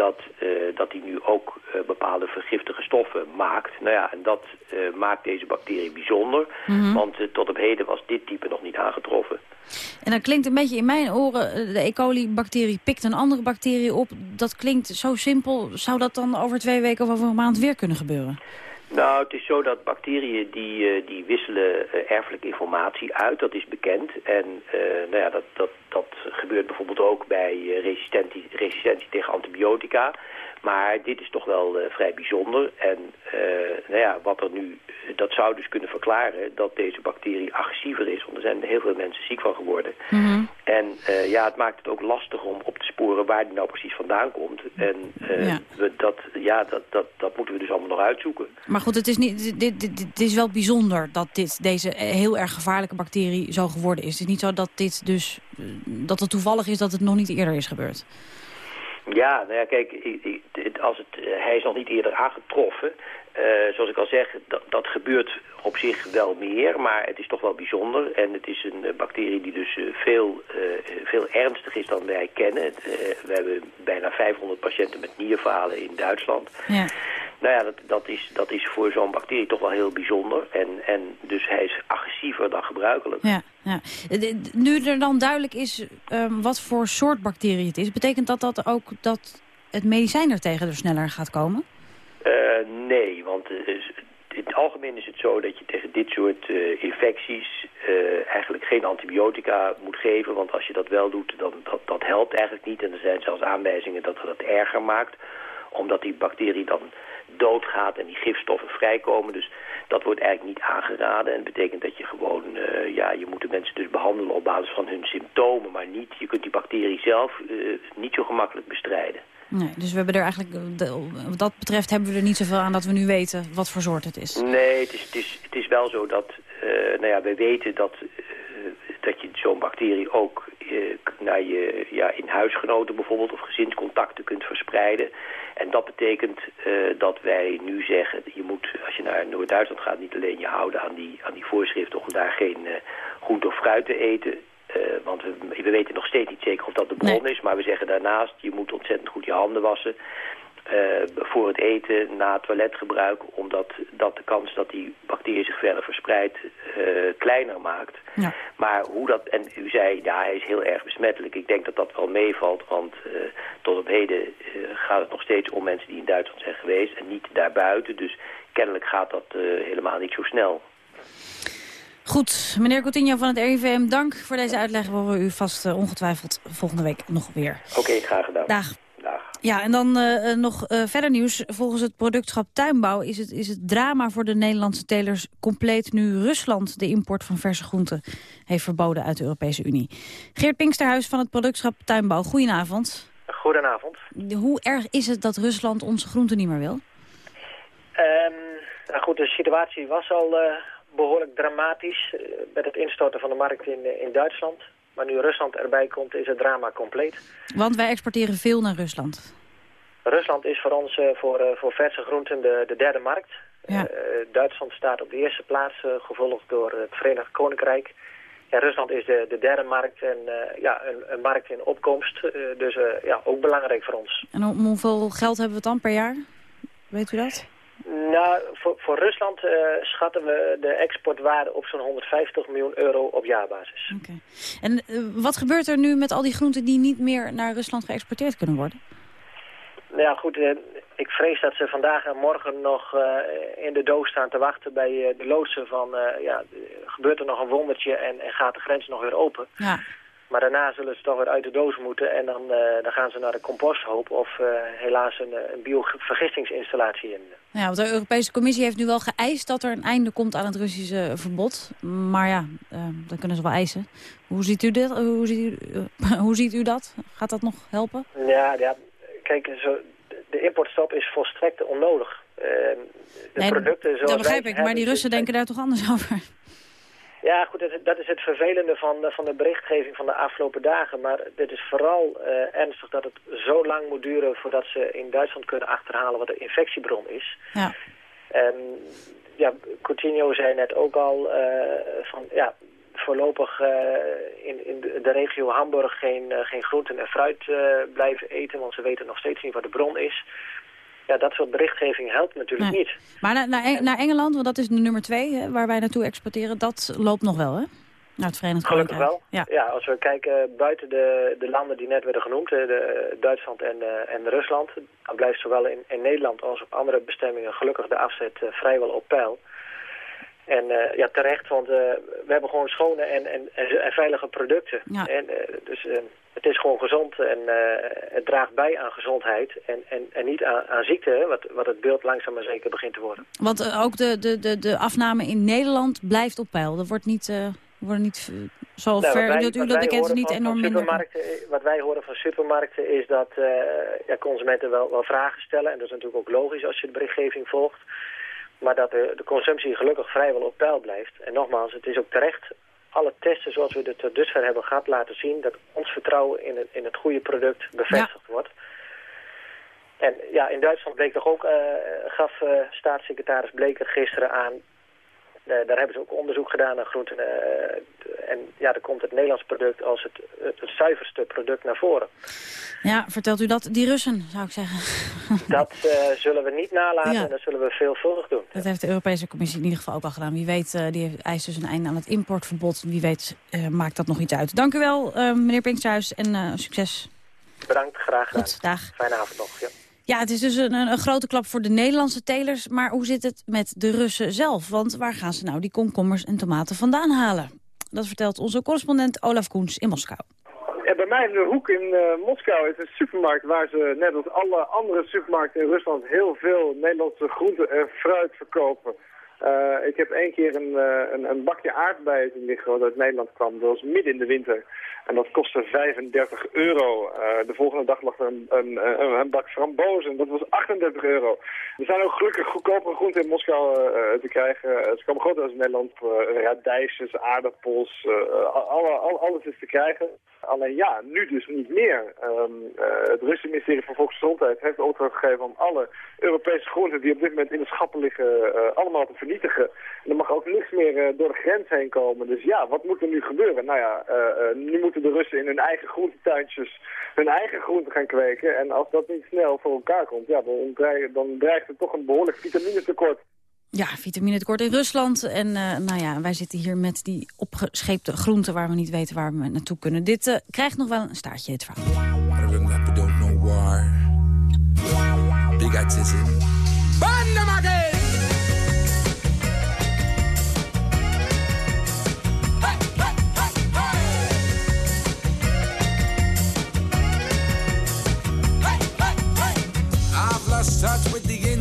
dat, eh, dat hij nu ook eh, bepaalde vergiftige stoffen maakt. Nou ja, en dat eh, maakt deze bacterie bijzonder. Mhm. Want tot op heden was dit type nog niet aangetroffen. En dan klinkt een beetje in mijn oren, de E. coli-bacterie pikt een andere bacterie op. Dat klinkt zo simpel. Zou dat dan over twee weken of over een maand weer kunnen gebeuren? Nou, het is zo dat bacteriën die, eh, die wisselen eh, erfelijke informatie uit, dat is bekend. En eh, nou ja, dat, dat, dat gebeurt bijvoorbeeld ook bij resistentie, resistentie tegen antibiotica. Maar dit is toch wel vrij bijzonder. En nou ja, wat er nu, dat zou dus kunnen verklaren dat deze bacterie agressiever is. Want er zijn heel veel mensen ziek van geworden. En eh, ja, het maakt het ook lastig om op te sporen waar die nou precies vandaan komt. En eh, Ja. we, dat, ja, dat, dat, dat moeten we dus allemaal nog uitzoeken. Maar goed, het is, niet, dit, dit, dit is wel bijzonder dat dit, deze heel erg gevaarlijke bacterie zo geworden is. Het is niet zo dat dit dus eh, dat het toevallig is dat het nog niet eerder is gebeurd. Ja, nou ja, kijk, als het, eh, hij is nog niet eerder aangetroffen. Eh, zoals ik al zeg, dat, dat gebeurt op zich wel meer, maar het is toch wel bijzonder. En het is een eh, bacterie die dus eh, veel, eh, veel ernstiger is dan wij kennen. We hebben bijna 500 patiënten met nierfalen in Duitsland. Ja. Nou ja, dat, dat, is, dat is voor zo'n bacterie toch wel heel bijzonder. En, en dus hij is agressiever dan gebruikelijk. Ja, ja. Nu er dan duidelijk is ehm, wat voor soort bacterie het is... betekent dat dat ook dat het medicijn er tegen er sneller gaat komen? Eh, nee, want eh, in het algemeen is het zo dat je tegen dit soort eh, infecties eigenlijk geen antibiotica moet geven. Want als je dat wel doet, dan dat, dat helpt eigenlijk niet. En er zijn zelfs aanwijzingen dat dat erger maakt. Omdat die bacterie dan doodgaat en die gifstoffen vrijkomen. Dus dat wordt eigenlijk niet aangeraden. En dat betekent dat je gewoon, ja, je moet de mensen dus behandelen op basis van hun symptomen. Maar niet, je kunt die bacterie zelf niet zo gemakkelijk bestrijden. Nee, dus we hebben er eigenlijk, wat dat betreft hebben we er niet zoveel aan dat we nu weten wat voor soort het is. Nee, het is, het is, het is wel zo dat, eh, nou ja, we weten dat, eh, dat je zo'n bacterie ook eh, naar je, ja, in huisgenoten bijvoorbeeld of gezinscontacten kunt verspreiden. En dat betekent eh, dat wij nu zeggen, je moet, als je naar Noord-Duitsland gaat, niet alleen je houden aan die, aan die voorschriften om daar geen eh groente of fruit te eten. Eh, want we, we weten nog steeds niet zeker of dat de bron is, maar we zeggen daarnaast, je moet ontzettend goed je handen wassen eh, voor het eten, na het toiletgebruik, omdat dat de kans dat die bacterie zich verder verspreidt eh, kleiner maakt. Ja. Maar hoe dat, en u zei, ja, hij is heel erg besmettelijk. Ik denk dat dat wel meevalt, want tot op heden gaat het nog steeds om mensen die in Duitsland zijn geweest en niet daarbuiten. Dus kennelijk gaat dat helemaal niet zo snel. Goed, meneer Coutinho van het RIVM, dank voor deze uitleg. We horen u vast eh, ongetwijfeld volgende week nog weer. Oké, graag gedaan. Dag. Dag. Ja, en dan eh, eh, nog verder nieuws. Volgens het productschap Tuinbouw is het, is het drama voor de Nederlandse telers compleet... nu Rusland de import van verse groenten heeft verboden uit de Europese Unie. Geert Pinksterhuis van het productschap Tuinbouw, goedenavond. Goedenavond. Hoe erg is het dat Rusland onze groenten niet meer wil? Ehm, nou goed, de situatie was al behoorlijk dramatisch eh, met het instorten van de markt in, eh, in Duitsland. Maar nu Rusland erbij komt, is het drama compleet. Want wij exporteren veel naar Rusland. Rusland is voor ons eh, voor, voor verse groenten de, de derde markt. Ja. Duitsland staat op de eerste plaats, gevolgd door het Verenigd Koninkrijk. Ja, Rusland is de, de derde markt en ja, een, een markt in opkomst. dus ja, ook belangrijk voor ons. En om hoeveel geld hebben we het dan per jaar? Weet u dat? Nou, voor, voor Rusland eh, schatten we de exportwaarde op zo'n 150 miljoen euro op jaarbasis. En eh, wat gebeurt er nu met al die groenten die niet meer naar Rusland geëxporteerd kunnen worden? Nou ja, goed, eh, ik vrees dat ze vandaag en morgen nog in de doos staan te wachten bij de loodsen van... ja, gebeurt er nog een wondertje en, en gaat de grens nog weer open? Ja. Maar daarna zullen ze toch weer uit de doos moeten en dan, eh, dan gaan ze naar de composthoop... of eh, helaas een, eh, een biovergistingsinstallatie in. Ja, want de Europese Commissie heeft nu wel geëist dat er een einde komt aan het Russische verbod. Maar ja, eh, dat kunnen ze wel eisen. Hoe ziet u, dit? Hoe, ziet u, hoe ziet u dat? Gaat dat nog helpen? Ja, ja kijk, zo, de importstop is volstrekt onnodig. De Nee, producten zoals dat begrijp ik, maar die Russen denken daar toch anders over? Ja, goed, dat, dat is het vervelende van, eh, van de berichtgeving van de afgelopen dagen. Maar het is vooral eh, ernstig dat het zo lang moet duren voordat ze in Duitsland kunnen achterhalen wat de infectiebron is. Ja. En ja, Coutinho zei net ook al eh, van ja, voorlopig in, in de, regio Hamburg geen, geen groenten en fruit blijven eten, want ze weten nog steeds niet wat de bron is. Ja, dat soort berichtgeving helpt natuurlijk Nee. niet. Maar naar, naar, Eng- naar Engeland, want dat is de nummer twee hè, waar wij naartoe exporteren, dat loopt nog wel, hè? Nou, het Verenigd Gelukkig wel. Ja. Ja. als we kijken buiten de, de landen die net werden genoemd, eh, de, Duitsland en, eh, en Rusland, dan blijft zowel in, in Nederland als op andere bestemmingen gelukkig de afzet eh, vrijwel op peil. En eh, ja, terecht, want eh, we hebben gewoon schone en, en, en, en veilige producten. Ja. En, eh, dus eh, het is gewoon gezond en eh, het draagt bij aan gezondheid en, en, en niet aan, aan ziekte, wat, wat het beeld langzaam maar zeker begint te worden. Want eh, ook de, de, de, de afname in Nederland blijft op peil. Dat wordt niet, eh, wordt niet zo Nou, ver, wij- dat u dat bekend niet van- van enorm supermarkten, eh, Wat wij horen van supermarkten is dat ja, consumenten wel, wel vragen stellen. En dat is natuurlijk ook logisch als je de berichtgeving volgt. Maar dat de, de consumptie gelukkig vrijwel op peil blijft. En nogmaals, het is ook terecht. Alle testen zoals we dit tot dusver hebben gehad laten zien... dat ons vertrouwen in het, in het goede product bevestigd wordt. En ja, in Duitsland bleek toch ook, eh, gaf eh, staatssecretaris Bleker gisteren aan... eh, daar hebben ze ook onderzoek gedaan naar groenten. eh, en ja, er komt het Nederlands product als het, het, het zuiverste product naar voren. Ja, vertelt u dat? Die Russen, zou ik zeggen. Dat eh, zullen we niet nalaten Ja. en dat zullen we veelvuldig doen. Dat heeft de Europese Commissie in ieder geval ook al gedaan. Wie weet, die eist dus een einde aan het importverbod. Wie weet maakt dat nog iets uit. Dank u wel, meneer Pinkshuis, en succes. Bedankt, graag gedaan. Goed, dag. Fijne avond nog. Ja. Ja, het is dus een, een, grote klap voor de Nederlandse telers. Maar hoe zit het met de Russen zelf? Want waar gaan ze nou die komkommers en tomaten vandaan halen? Dat vertelt onze correspondent Olaf Koens in Moskou. Ja, bij mij in de hoek in eh, Moskou is een supermarkt waar ze net als alle andere supermarkten in Rusland heel veel Nederlandse groenten en fruit verkopen. Eh, ik heb één keer een, eh, een, een bakje aardbeien zien liggen wat uit Nederland kwam. Dat was midden in de winter. En dat kostte 35 euro. Eh, de volgende dag lag er een, een, een, een bak frambozen. Dat was 38 euro. Er zijn ook gelukkig goedkopere groenten in Moskou eh, te krijgen. Eh, ze komen groot uit Nederland. Radijsjes, aardappels. eh, alle, alle, alles is te krijgen. Alleen ja, nu dus niet meer. Uh, het Russische ministerie van Volksgezondheid heeft opdracht gegeven om alle Europese groenten die op dit moment in de schappen liggen allemaal te vernietigen. En er mag ook niks meer door de grens heen komen. Dus ja, wat moet er nu gebeuren? Nou ja, nu moeten de Russen in hun eigen groentetuintjes hun eigen groenten gaan kweken. En als dat niet snel voor elkaar komt, ja, dan dreigt er toch een behoorlijk vitaminetekort. Ja, vitaminetekort in Rusland. En uh, nou ja, wij zitten hier met die opgescheepte groenten waar we niet weten waar we naartoe kunnen. Dit uh, krijgt nog wel een staartje, dit verhaal. Big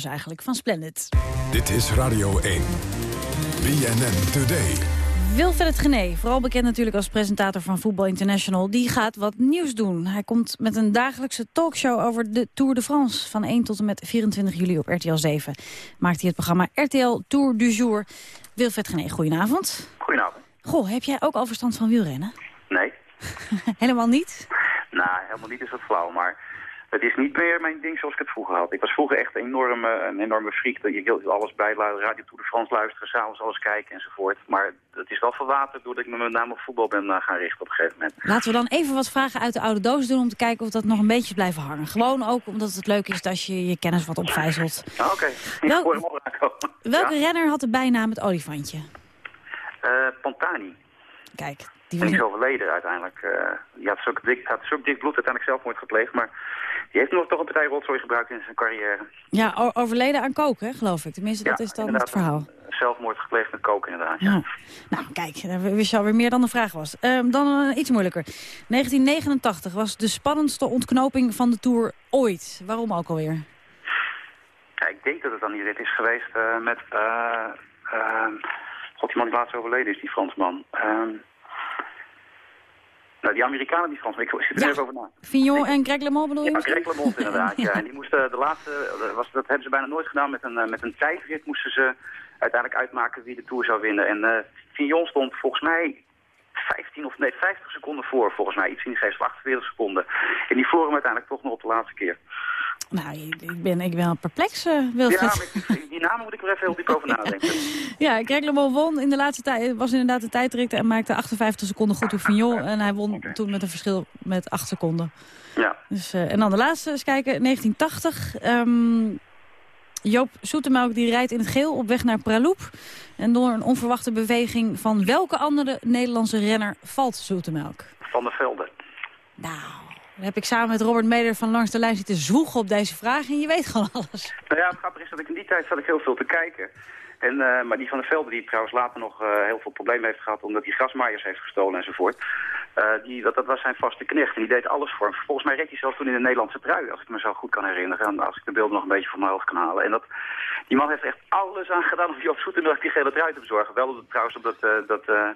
Dus eigenlijk, van Splendid. Dit is Radio 1. BNN Today. Wilfred Gené, vooral bekend natuurlijk als presentator van Voetbal International... die gaat wat nieuws doen. Hij komt met een dagelijkse talkshow over de Tour de France... van 1 tot en met 24 juli op RTL 7. Maakt hij het programma RTL Tour du Jour. Wilfred Gené, goedenavond. Goedenavond. Goh, heb jij ook al verstand van wielrennen? Nee. Helemaal niet? Nou, helemaal niet is dat flauw, maar het is niet meer mijn ding zoals ik het vroeger had. Ik was vroeger echt een enorme, een enorme freak. Je wilde alles bij Radio Tour de France luisteren, s'avonds alles kijken enzovoort. Maar het is wel verwaterd doordat ik me met name op voetbal ben eh, gaan richten op een gegeven moment. Laten we dan even wat vragen uit de oude doos doen... om te kijken of dat nog een beetje blijven hangen. Gewoon ook omdat het leuk is als je je kennis wat opvijzelt. Oké, Wel- aankomen. Welke Ja? renner had de bijnaam het olifantje? Eh, Pantani. Kijk, die is overleden uiteindelijk. eh die had zulk dik, had zulk dik bloed uiteindelijk zelfmoord gepleegd. Maar die heeft nog toch een partij rotzooi gebruikt in zijn carrière. Ja, overleden aan koken, hè, geloof ik. Tenminste, dat Ja, is dan het verhaal. Zelfmoord gepleegd met koken inderdaad. Ja. Nou, kijk, dat wist je alweer meer dan de vraag was. Ehm, dan eh, iets moeilijker. 1989 was de spannendste ontknoping van de Tour ooit. Waarom ook alweer? Ja, ik denk dat het dan die rit is geweest eh, met... God, die man die laatst overleden is, die Fransman. Ehm nou, die Amerikanen, die Fransman. Ik zit er Ja. even over na. Vignon en Greg LeMond bedoel je Ja? Greg LeMond inderdaad. ja. En die moesten de laatste, eh, was, dat hebben ze bijna nooit gedaan, met een, eh, met een tijdrit moesten ze uiteindelijk uitmaken wie de Tour zou winnen. En Vignon stond volgens mij 15 of nee, 50 seconden voor, volgens mij. Iets in die geest van 48 seconden. En die voeren hem uiteindelijk toch nog op de laatste keer. Nou, ik ben, ik ben wel perplex, eh, Ja, die, namen moet ik er even heel diep over nadenken. Ja, Greg won in de laatste tijd. was inderdaad de tijdrit en maakte 58 seconden goed op Vignon. En hij won toen met een verschil met 8 seconden. Ja. Dus, eh, en dan de laatste, eens kijken, 1980. Ehm, Joop Soetemelk die rijdt in het geel op weg naar Praloep. En door een onverwachte beweging van welke andere Nederlandse renner valt Soetemelk? Van der Velde. Heb ik samen met Robert Meder van Langs de Lijn zitten zwoegen op deze vraag. En je weet gewoon alles. Nou ja, het grappige is dat ik in die tijd zat ik heel veel te kijken. En, eh, maar die van der Velde, die trouwens later nog eh, heel veel problemen heeft gehad... omdat hij grasmaaiers heeft gestolen enzovoort. eh, die, dat, dat was zijn vaste knecht en die deed alles voor hem. Volgens mij reed hij zelfs toen in de Nederlandse trui, als ik me zo goed kan herinneren. En als ik de beelden nog een beetje voor mijn hoofd kan halen. En dat, die man heeft echt alles aan gedaan om Joop Zoetemelk die gele trui te bezorgen. Wel dat- trouwens eh, dat, eh,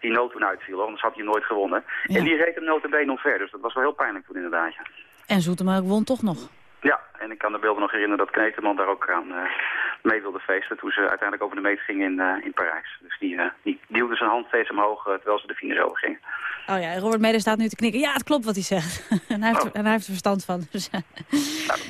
die nood toen uitviel, anders had hij nooit gewonnen. En die reed hem notabene omver, dus dat was wel heel pijnlijk toen inderdaad. Ja. En Soetemelk won toch nog. Ja, en ik kan de beelden nog herinneren dat Kneteman daar ook aan eh, mee wilde feesten toen ze uiteindelijk over de meet ging in, eh, in Parijs. Dus die, eh, die duwde zijn hand steeds omhoog terwijl ze de finish over ging. Oh ja, Robert Meder staat nu te knikken. Ja, het klopt wat hij zegt. en, hij heeft, Oh. en hij heeft er verstand van. Dus,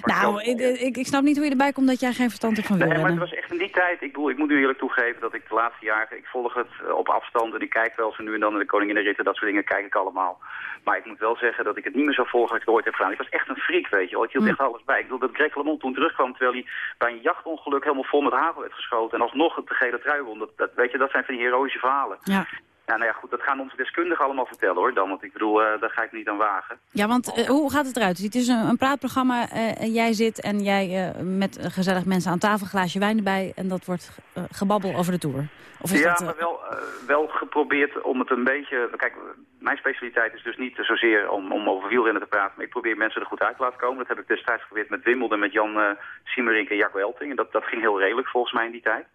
nou, ik, ik, ik snap niet hoe je erbij komt dat jij geen verstand hebt van Nee, maar wielrennen. het was echt in die tijd, ik, bedoel, ik moet nu eerlijk toegeven dat ik de laatste jaren, ik volg het op afstand en ik kijk wel zo nu en dan naar de koningin ritten, dat soort dingen kijk ik allemaal. Maar ik moet wel zeggen dat ik het niet meer zo volg als ik het ooit heb gedaan. Ik was echt een freak, weet je wel. Ik hield Hm. echt alles bij. Ik dat Greg LeMond toen terugkwam terwijl hij bij een jachtongeluk helemaal vol met hagel werd geschoten en alsnog het de gele trui won. Dat, dat, weet je, dat zijn van die heroïsche verhalen. Ja. Ja, nou ja, goed, dat gaan onze deskundigen allemaal vertellen hoor dan. Want ik bedoel, eh, daar ga ik niet aan wagen. Ja, want eh, hoe gaat het eruit? Het is een, een praatprogramma. en jij zit en jij met gezellig mensen aan tafel, glaasje wijn erbij. En dat wordt gebabbel over de Tour. Of is ja, dat, maar wel, wel geprobeerd om het een beetje... Kijk, mijn specialiteit is dus niet zozeer om, om over wielrennen te praten. Maar ik probeer mensen er goed uit te laten komen. Dat heb ik destijds geprobeerd met Wimbledon, met Jan uh, Siemerink en Jacco Elting. En dat, dat ging heel redelijk volgens mij in die tijd.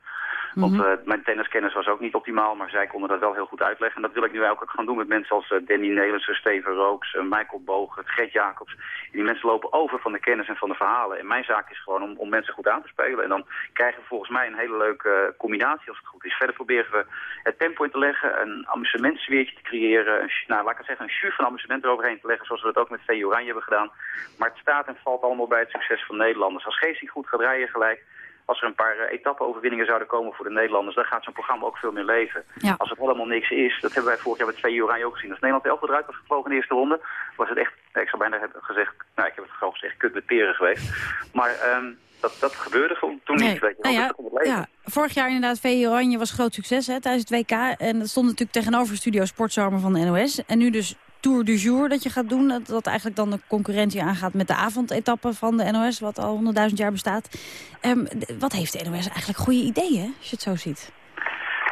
Want Mhm. eh, mijn tenniskennis was ook niet optimaal, maar zij konden dat wel heel goed uitleggen. En dat wil ik nu eigenlijk ook gaan doen met mensen als eh, Danny Nelissen, Steven Rooks, eh, Michael Bogen, Gert Jacobs. Die mensen lopen over van de kennis en van de verhalen. En mijn zaak is gewoon om, om mensen goed aan te spelen. En dan krijgen we volgens mij een hele leuke combinatie als het goed is. Verder proberen we het tempo in te leggen, een amusementsfeertje te creëren. Een, nou, laat ik het zeggen, een jus van amusement eroverheen te leggen, zoals we dat ook met VU Oranje hebben gedaan. Maar het staat en valt allemaal bij het succes van Nederlanders. Als Geesink goed gaat rijden gelijk, als er een paar uh, etappe-overwinningen zouden komen voor de Nederlanders, dan gaat zo'n programma ook veel meer leven. Ja. Als het helemaal niks is, dat hebben wij vorig jaar met twee Oranje ook gezien. Als Nederland elke eruit was gevlogen in de eerste ronde, was het echt, ik zou bijna hebben gezegd, nou ik heb het gewoon gezegd, kut met peren geweest. Maar ehm, dat, dat gebeurde gewoon toen Nee, niet, weet je nou ja, gewoon het ja, vorig jaar inderdaad, VE Oranje was groot succes hè, tijdens het WK. En dat stond natuurlijk tegenover Studio Sportzomer van de NOS. En nu dus Tour du Jour dat je gaat doen. Dat, eigenlijk dan de concurrentie aangaat met de avondetappe van de NOS... wat al honderdduizend jaar bestaat. D- wat heeft de NOS eigenlijk goede ideeën, als je het zo ziet?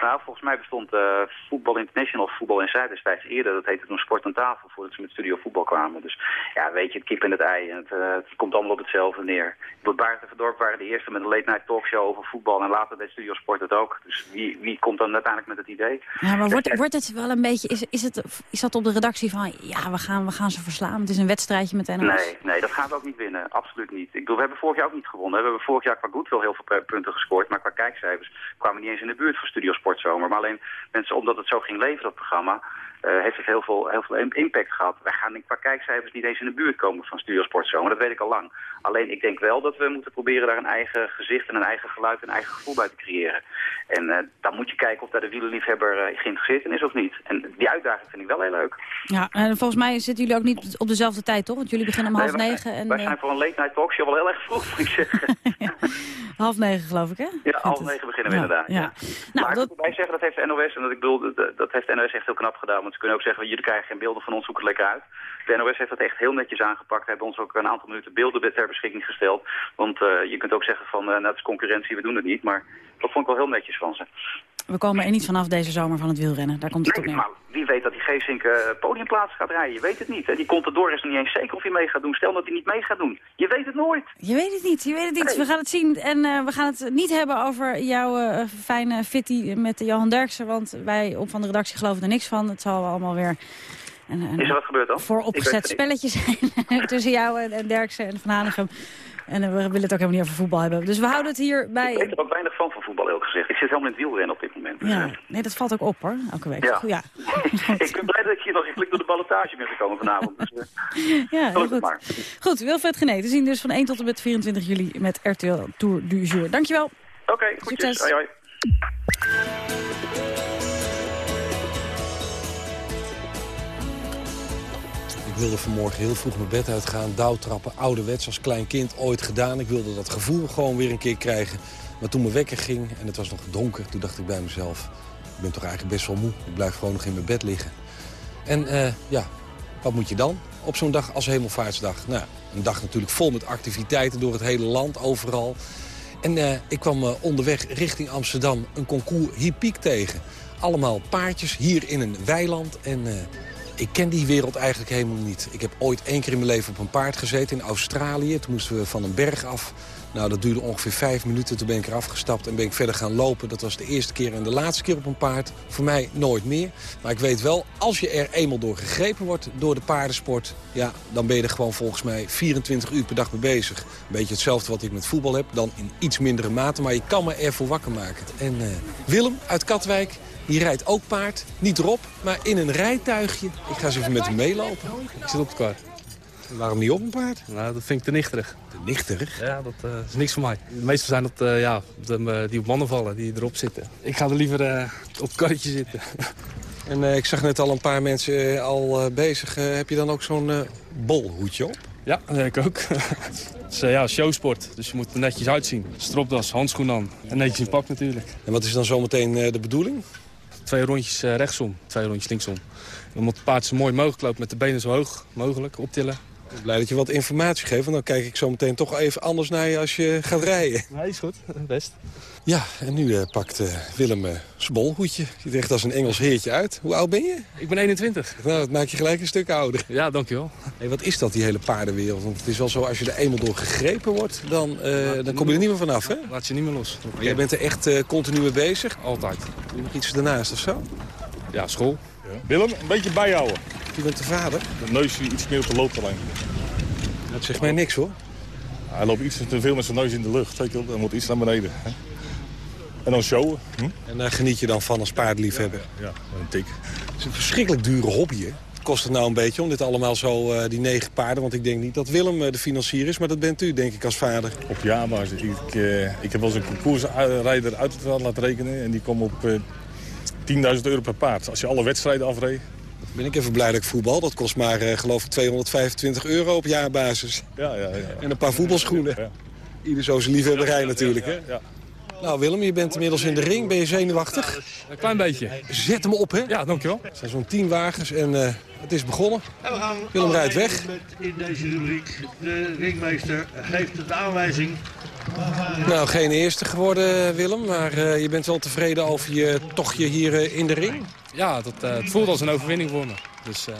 Nou, volgens mij bestond eh, Voetbal International of Voetbal Inside destijds eerder. Dat heette toen Sport aan tafel, voordat ze met Studio Voetbal kwamen. Dus ja, weet je, het kip en het ei. En het, eh, het komt allemaal op hetzelfde neer. Door Baart en Verdorp waren de eerste met een late night talkshow over voetbal. En later deed Studio Sport het ook. Dus wie, wie komt dan uiteindelijk met het idee? Ja, maar wordt, wordt het wel een beetje... Is, is, het, is dat op de redactie van... ja, we gaan, we gaan ze verslaan, het is een wedstrijdje met de NOS? Nee, nee, dat gaan we ook niet winnen. Absoluut niet. Ik bedoel, we hebben vorig jaar ook niet gewonnen. We hebben vorig jaar qua goed wel heel veel punten gescoord. Maar qua kijkcijfers kwamen we niet eens in de buurt van Studio Sportzomer. Maar alleen mensen, omdat het zo ging leven, dat programma... eh, heeft het heel veel, heel veel im- impact gehad. Wij gaan qua kijkcijfers niet eens in de buurt komen van Studio Sportzomer. Dat weet ik al lang. Alleen ik denk wel dat we moeten proberen daar een eigen gezicht en een eigen geluid en een eigen gevoel bij te creëren. En eh, dan moet je kijken of daar de wielerliefhebber eh, geïnteresseerd in is of niet. En die uitdaging vind ik wel heel leuk. Ja, en volgens mij zitten jullie ook niet op dezelfde tijd, toch? Want jullie beginnen om half Nee, wij- negen. En, wij zijn voor een late night talkshow wel heel erg vroeg, moet ik zeggen. half negen, geloof ik, hè? Ja, half negen beginnen we Ja, inderdaad. ja. Ja. Nou, maar dat- erbij zeggen, dat heeft NOS, en dat ik bedoel, dat, heeft de NOS echt heel knap gedaan. Want ze kunnen ook zeggen, jullie krijgen geen beelden van ons, zoek het lekker uit. De NOS heeft dat echt heel netjes aangepakt. Hebben ons ook een aantal minuten beelden ter beschikking gesteld. Want eh, je kunt ook zeggen van, eh nou, het is concurrentie, we doen het niet. Maar dat vond ik wel heel netjes van ze. We komen er niet vanaf deze zomer van het wielrennen. Daar komt het op Nee, neer. maar wie weet dat die Geesink eh podiumplaats gaat rijden? Je weet het niet. Hè? Die Contador is nog niet eens zeker of hij mee gaat doen. Stel dat hij niet mee gaat doen. Je weet het nooit. Je weet het niet, je weet het niet. We gaan het zien en eh, we gaan het niet hebben over jouw eh, fijne fitty met Johan Derksen. Want wij op van de redactie geloven er niks van. Het zal allemaal weer een, een Is er wat gebeurd dan? vooropgezet Ik weet het spelletje zijn tussen jou en, en Derksen en Van Hanegem. En eh, we willen het ook helemaal niet over voetbal hebben. Dus we houden het hier Ik bij... weet er ook weinig van van voetbal, eerlijk gezegd. Ik zit helemaal in het wielrennen op dit moment. Dus, Ja, eh, nee, dat valt ook op hoor, elke week. Ja. Goed, ja. ik ben blij dat ik hier nog eigenlijk door de ballotage ben gekomen vanavond. Dus, eh, Ja, heel goed. maar. Goed, Wilfred Genee. Te zien dus van 1 tot en met 24 juli met RTL Tour du Jour. Dankjewel. Oké. Succes. Hoi, hoi. Wilde vanmorgen heel vroeg mijn bed uitgaan, douwtrappen, ouderwets als klein kind ooit gedaan. Ik wilde dat gevoel gewoon weer een keer krijgen. Maar toen mijn wekker ging en het was nog donker, toen dacht ik bij mezelf... ik ben toch eigenlijk best wel moe, ik blijf gewoon nog in mijn bed liggen. En eh, ja, wat moet je dan op zo'n dag als Hemelvaartsdag? Nou, een dag natuurlijk vol met activiteiten door het hele land, overal. En eh, ik kwam eh, onderweg richting Amsterdam een concours hippiek tegen. Allemaal paardjes hier in een weiland en... ik ken die wereld eigenlijk helemaal niet. Ik heb ooit één keer in mijn leven op een paard gezeten in Australië. Toen moesten we van een berg af. Nou, dat duurde ongeveer vijf minuten. Toen ben ik eraf gestapt en ben ik verder gaan lopen. Dat was de eerste keer en de laatste keer op een paard. Voor mij nooit meer. Maar ik weet wel, als je er eenmaal door gegrepen wordt door de paardensport... ja, dan ben je er gewoon volgens mij 24 uur per dag mee bezig. Een beetje hetzelfde wat ik met voetbal heb. Dan in iets mindere mate, maar je kan me ervoor wakker maken. En eh, Willem uit Katwijk, die rijdt ook paard. Niet erop, maar in een rijtuigje. Ik ga eens even met hem meelopen. Ik zit op het paard. Waarom niet op een paard? Nou, dat vind ik te nichterig. Te nichterig? Ja, dat eh, is niks voor mij. De meeste zijn dat, eh, ja, de, eh, die op mannen vallen, die erop zitten. Ik ga er liever op het karretje zitten. En ik zag net al een paar mensen al bezig. Heb je dan ook zo'n bolhoedje op? Ja, dat heb ik ook. Het is ja, showsport, dus je moet er netjes uitzien. Stropdas, handschoen aan en netjes in pak natuurlijk. En wat is dan zometeen de bedoeling? Twee rondjes eh, rechtsom, twee rondjes linksom. Dan moet het paard zo mooi mogelijk lopen met de benen zo hoog mogelijk, optillen. Ik ben blij dat je wat informatie geeft, want dan kijk ik zo meteen toch even anders naar je als je gaat rijden. Nee, is goed. Best. Ja, en nu eh, pakt eh, Willem eh, zijn bolhoedje. Ziet er echt als een Engels heertje uit. Hoe oud ben je? Ik ben 21. Nou, dat maakt je gelijk een stuk ouder. Ja, dankjewel. Hey, wat is dat, die hele paardenwereld? Want het is wel zo, als je er eenmaal door gegrepen wordt, dan, eh, dan kom je er niet meer vanaf, hè? Laat je niet meer los. Maar jij bent er echt eh, continu mee bezig? Altijd. Doe je nog iets ernaast of zo? Ja, school. Willem, een beetje bijhouden. Je bent de vader? De neus iets meer op de loopterrein. Dat zegt mij niks, hoor. Hij loopt iets te veel met zijn neus in de lucht. Weet je wel. Dan moet iets naar beneden. Hè? En dan showen. Hm? En daar geniet je dan van als paardliefhebber? Ja, een tik. Het is een verschrikkelijk dure hobby, hè? Kost het nou een beetje om dit allemaal zo, eh, die negen paarden... want ik denk niet dat Willem eh, de financier is, maar dat bent u, denk ik, als vader. Op jaarbasis. Ik, eh, ik heb wel eens een concoursrijder uit het laten rekenen. En die kwam op eh 10.000 euro per paard. Als je alle wedstrijden afreed. Ben ik even blij dat ik voetbal. Dat kost maar, geloof ik, 225 euro op jaarbasis. Ja, ja, ja. En een paar voetbalschoenen. Ja. Ieder zo zijn liefhebberij natuurlijk, hè? Nou, Willem, je bent inmiddels in de ring. Ben je zenuwachtig? Een klein beetje. Zet hem op, hè? Ja, dankjewel. Er zijn zo'n tien wagens en eh, het is begonnen. En we gaan Willem rijdt weg. met in deze rubriek. De ringmeester geeft de aanwijzing. Nou, geen eerste geworden, Willem. Maar eh, je bent wel tevreden over je tochtje hier eh, in de ring? Ja, dat, eh, het voelt als een overwinning voor me. Dus eh,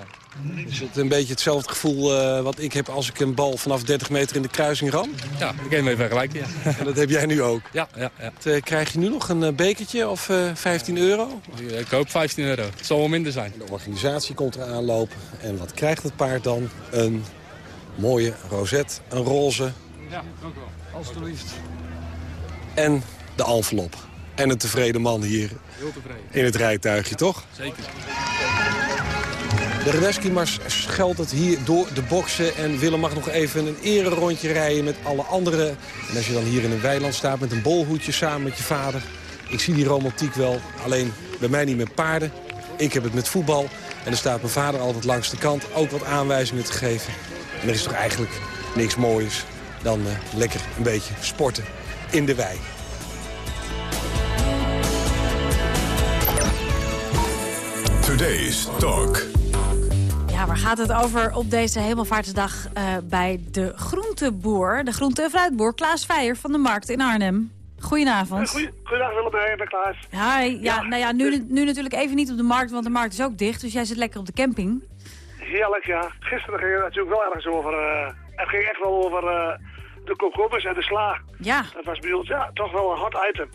Is het een beetje hetzelfde gevoel eh, wat ik heb als ik een bal vanaf 30 meter in de kruising ram? ja, ik hem even vergelijken. Ja, En dat heb jij nu ook. ja, ja. ja. Wat, eh, krijg je nu nog een eh, bekertje of eh, 15 euro? Ik hoop 15 euro. Het zal wel minder zijn. De organisatie komt eraan lopen. En wat krijgt het paard dan? Een mooie rozet, een roze Ja, dank u wel. Alsjeblieft. en de envelop. En een tevreden man hier Heel tevreden. in het rijtuigje, toch? Zeker. De Reneski-mars scheldt het hier door de boksen. En Willem mag nog even een ererondje rijden met alle anderen. En als je dan hier in een weiland staat met een bolhoedje samen met je vader. Ik zie die romantiek wel, alleen bij mij niet met paarden. Ik heb het met voetbal. En dan staat mijn vader altijd langs de kant ook wat aanwijzingen te geven. En er is toch eigenlijk niks moois dan eh, lekker een beetje sporten in de wei. Today's Talk. Ja, waar gaat het over op deze Hemelvaartsdag eh, bij de groenteboer, de groente- en fruitboer Klaas Veijer van de Markt in Arnhem. Goedenavond. Goeie, goedendag Willemijn, ik ben Klaas. Hi, ja, nou ja, nu, nu natuurlijk even niet op de markt, want de markt is ook dicht, dus jij zit lekker op de camping. Heerlijk, ja. Gisteren ging het natuurlijk wel ergens over. eh, het ging echt wel over eh, de komkommers en de sla. Ja, Dat was bij ons ja, toch wel een hot item.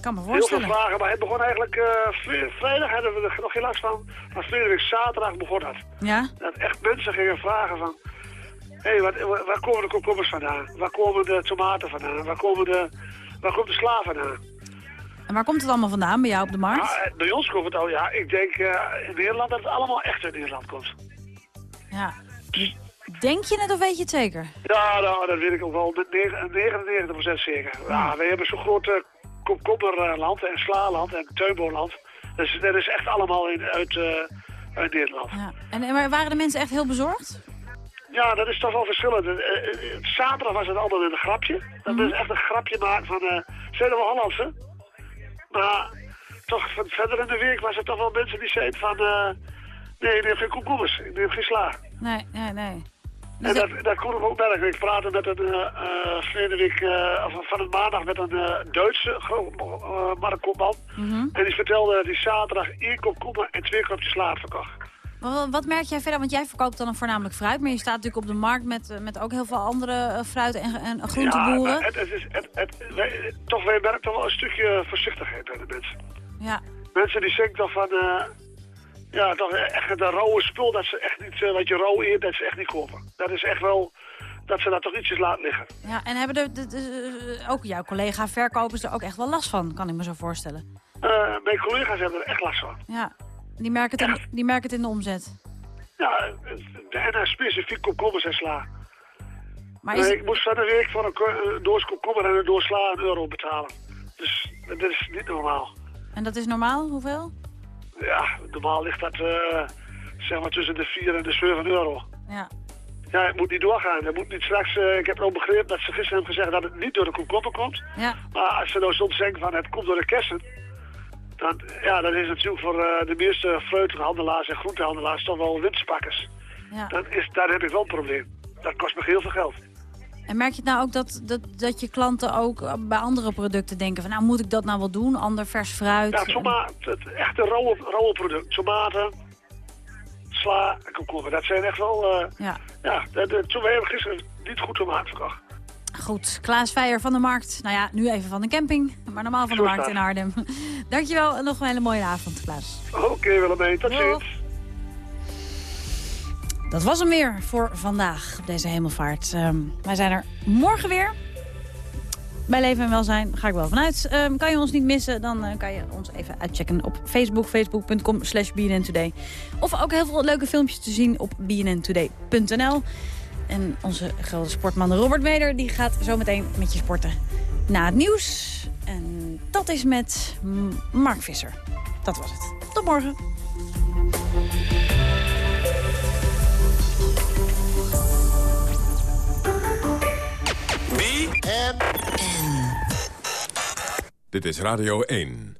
Ik kan me Heel veel voorstellen. vragen, maar het begon eigenlijk... eh, vri- vrijdag hadden we er nog geen last van. Maar vrijdag zaterdag begon dat. Ja? Dat echt mensen gingen vragen van... Hé, hey, wat, waar waar komen de komkommers vandaan? Waar komen de tomaten vandaan? Waar, komen de, waar komt de sla vandaan? En waar komt het allemaal vandaan bij jou op de markt? Eh, bij ons komt het al, ja. Ik denk eh, in Nederland dat het allemaal echt uit Nederland komt. Ja. Denk je het of weet je het zeker? Ja, nou, dat weet ik ook wel. De negen- 99% zeker. Ja, wij hebben zo'n groot uh, komkommerland en slaland en tuinboonland. Dus dat is echt allemaal in, uit, eh, uit Nederland. Ja. En, waren de mensen echt heel bezorgd? Ja, dat is toch wel verschillend. Eh, eh, zaterdag was het altijd een grapje. Dat is echt een grapje maken van... eh zijn wel Hollandse? Maar toch, van- verder in de week was het toch wel mensen die zeiden van... eh, nee, ik neem geen komkommers, ik neem geen sla. Nee, nee, nee. En dat, dat kon ik ook merken. Ik praatte met een, eh eh, week, eh, of van het maandag met een eh, Duitse uh, marktkoopman. En die vertelde dat hij zaterdag één kop en twee kopjes sla had verkocht. Wat, merk jij verder? Want jij verkoopt dan voornamelijk fruit, maar je staat natuurlijk op de markt met, eh, met ook heel veel andere eh, fruit- en, en groenteboeren. Ja, het, het is, het, het, wij, toch, wij merken toch wel een stukje voorzichtigheid bij de mensen. Ja. Mensen die zeggen toch van, eh, ja, toch echt het rauwe spul, dat ze echt niet, eh, wat je rauw eet, dat ze echt niet kopen. Dat is echt wel, dat ze dat toch ietsjes laten liggen. Ja, en hebben de, de- de- ook jouw collega-verkopers er ook echt wel last van, kan ik me zo voorstellen. Eh, mijn collega's hebben er echt last van. Ja, die merken het in, die merken het in de omzet. Ja, en specifiek komkommers en sla. Maar is ik moest van de week voor een doos komkommer en een doos sla een euro betalen. Dus dat is niet normaal. En dat is normaal? Hoeveel? Ja, normaal ligt dat eh, zeg maar tussen de 4 en de 7 euro. Ja. Ja, het moet niet doorgaan. Het moet niet straks, eh, ik heb ook begrepen dat ze gisteren hebben gezegd dat het niet door de komkommer komt. Ja. Maar als ze nou soms denken van het komt door de kersen, dan, ja, dan is het natuurlijk voor eh, de meeste fruithandelaars en groentehandelaars toch wel winstpakkers. Ja. dan, is, dan heb ik wel een probleem. Dat kost me heel veel geld. En merk je het nou ook dat, dat, dat je klanten ook bij andere producten denken van... nou, moet ik dat nou wel doen? Ander vers fruit? Ja, toma het echte rauwe, rauwe product. Tomaten, sla en komkommer. Dat zijn echt wel... eh, Ja. ja, dat, dat, toen we hebben gisteren niet goed tomaat verkocht. Goed, Klaas Veijer van de Markt. Nou ja, nu even van de camping, maar normaal van de Markt in Arnhem. Dankjewel en nog een hele mooie avond, Klaas. Oké, Willemijn, tot Dag. ziens. Dat was hem weer voor vandaag op deze hemelvaart. Ehm, wij zijn er morgen weer. Bij Leven en Welzijn ga ik wel vanuit. Ehm, kan je ons niet missen, dan eh, kan je ons even uitchecken op Facebook. Facebook.com slash BNNToday. Of ook heel veel leuke filmpjes te zien op bnntoday.nl. En onze grote sportman Robert Meder die gaat zometeen met je sporten na het nieuws. En dat is met Mark Visser. Dat was het. Tot morgen. Dit is Radio 1.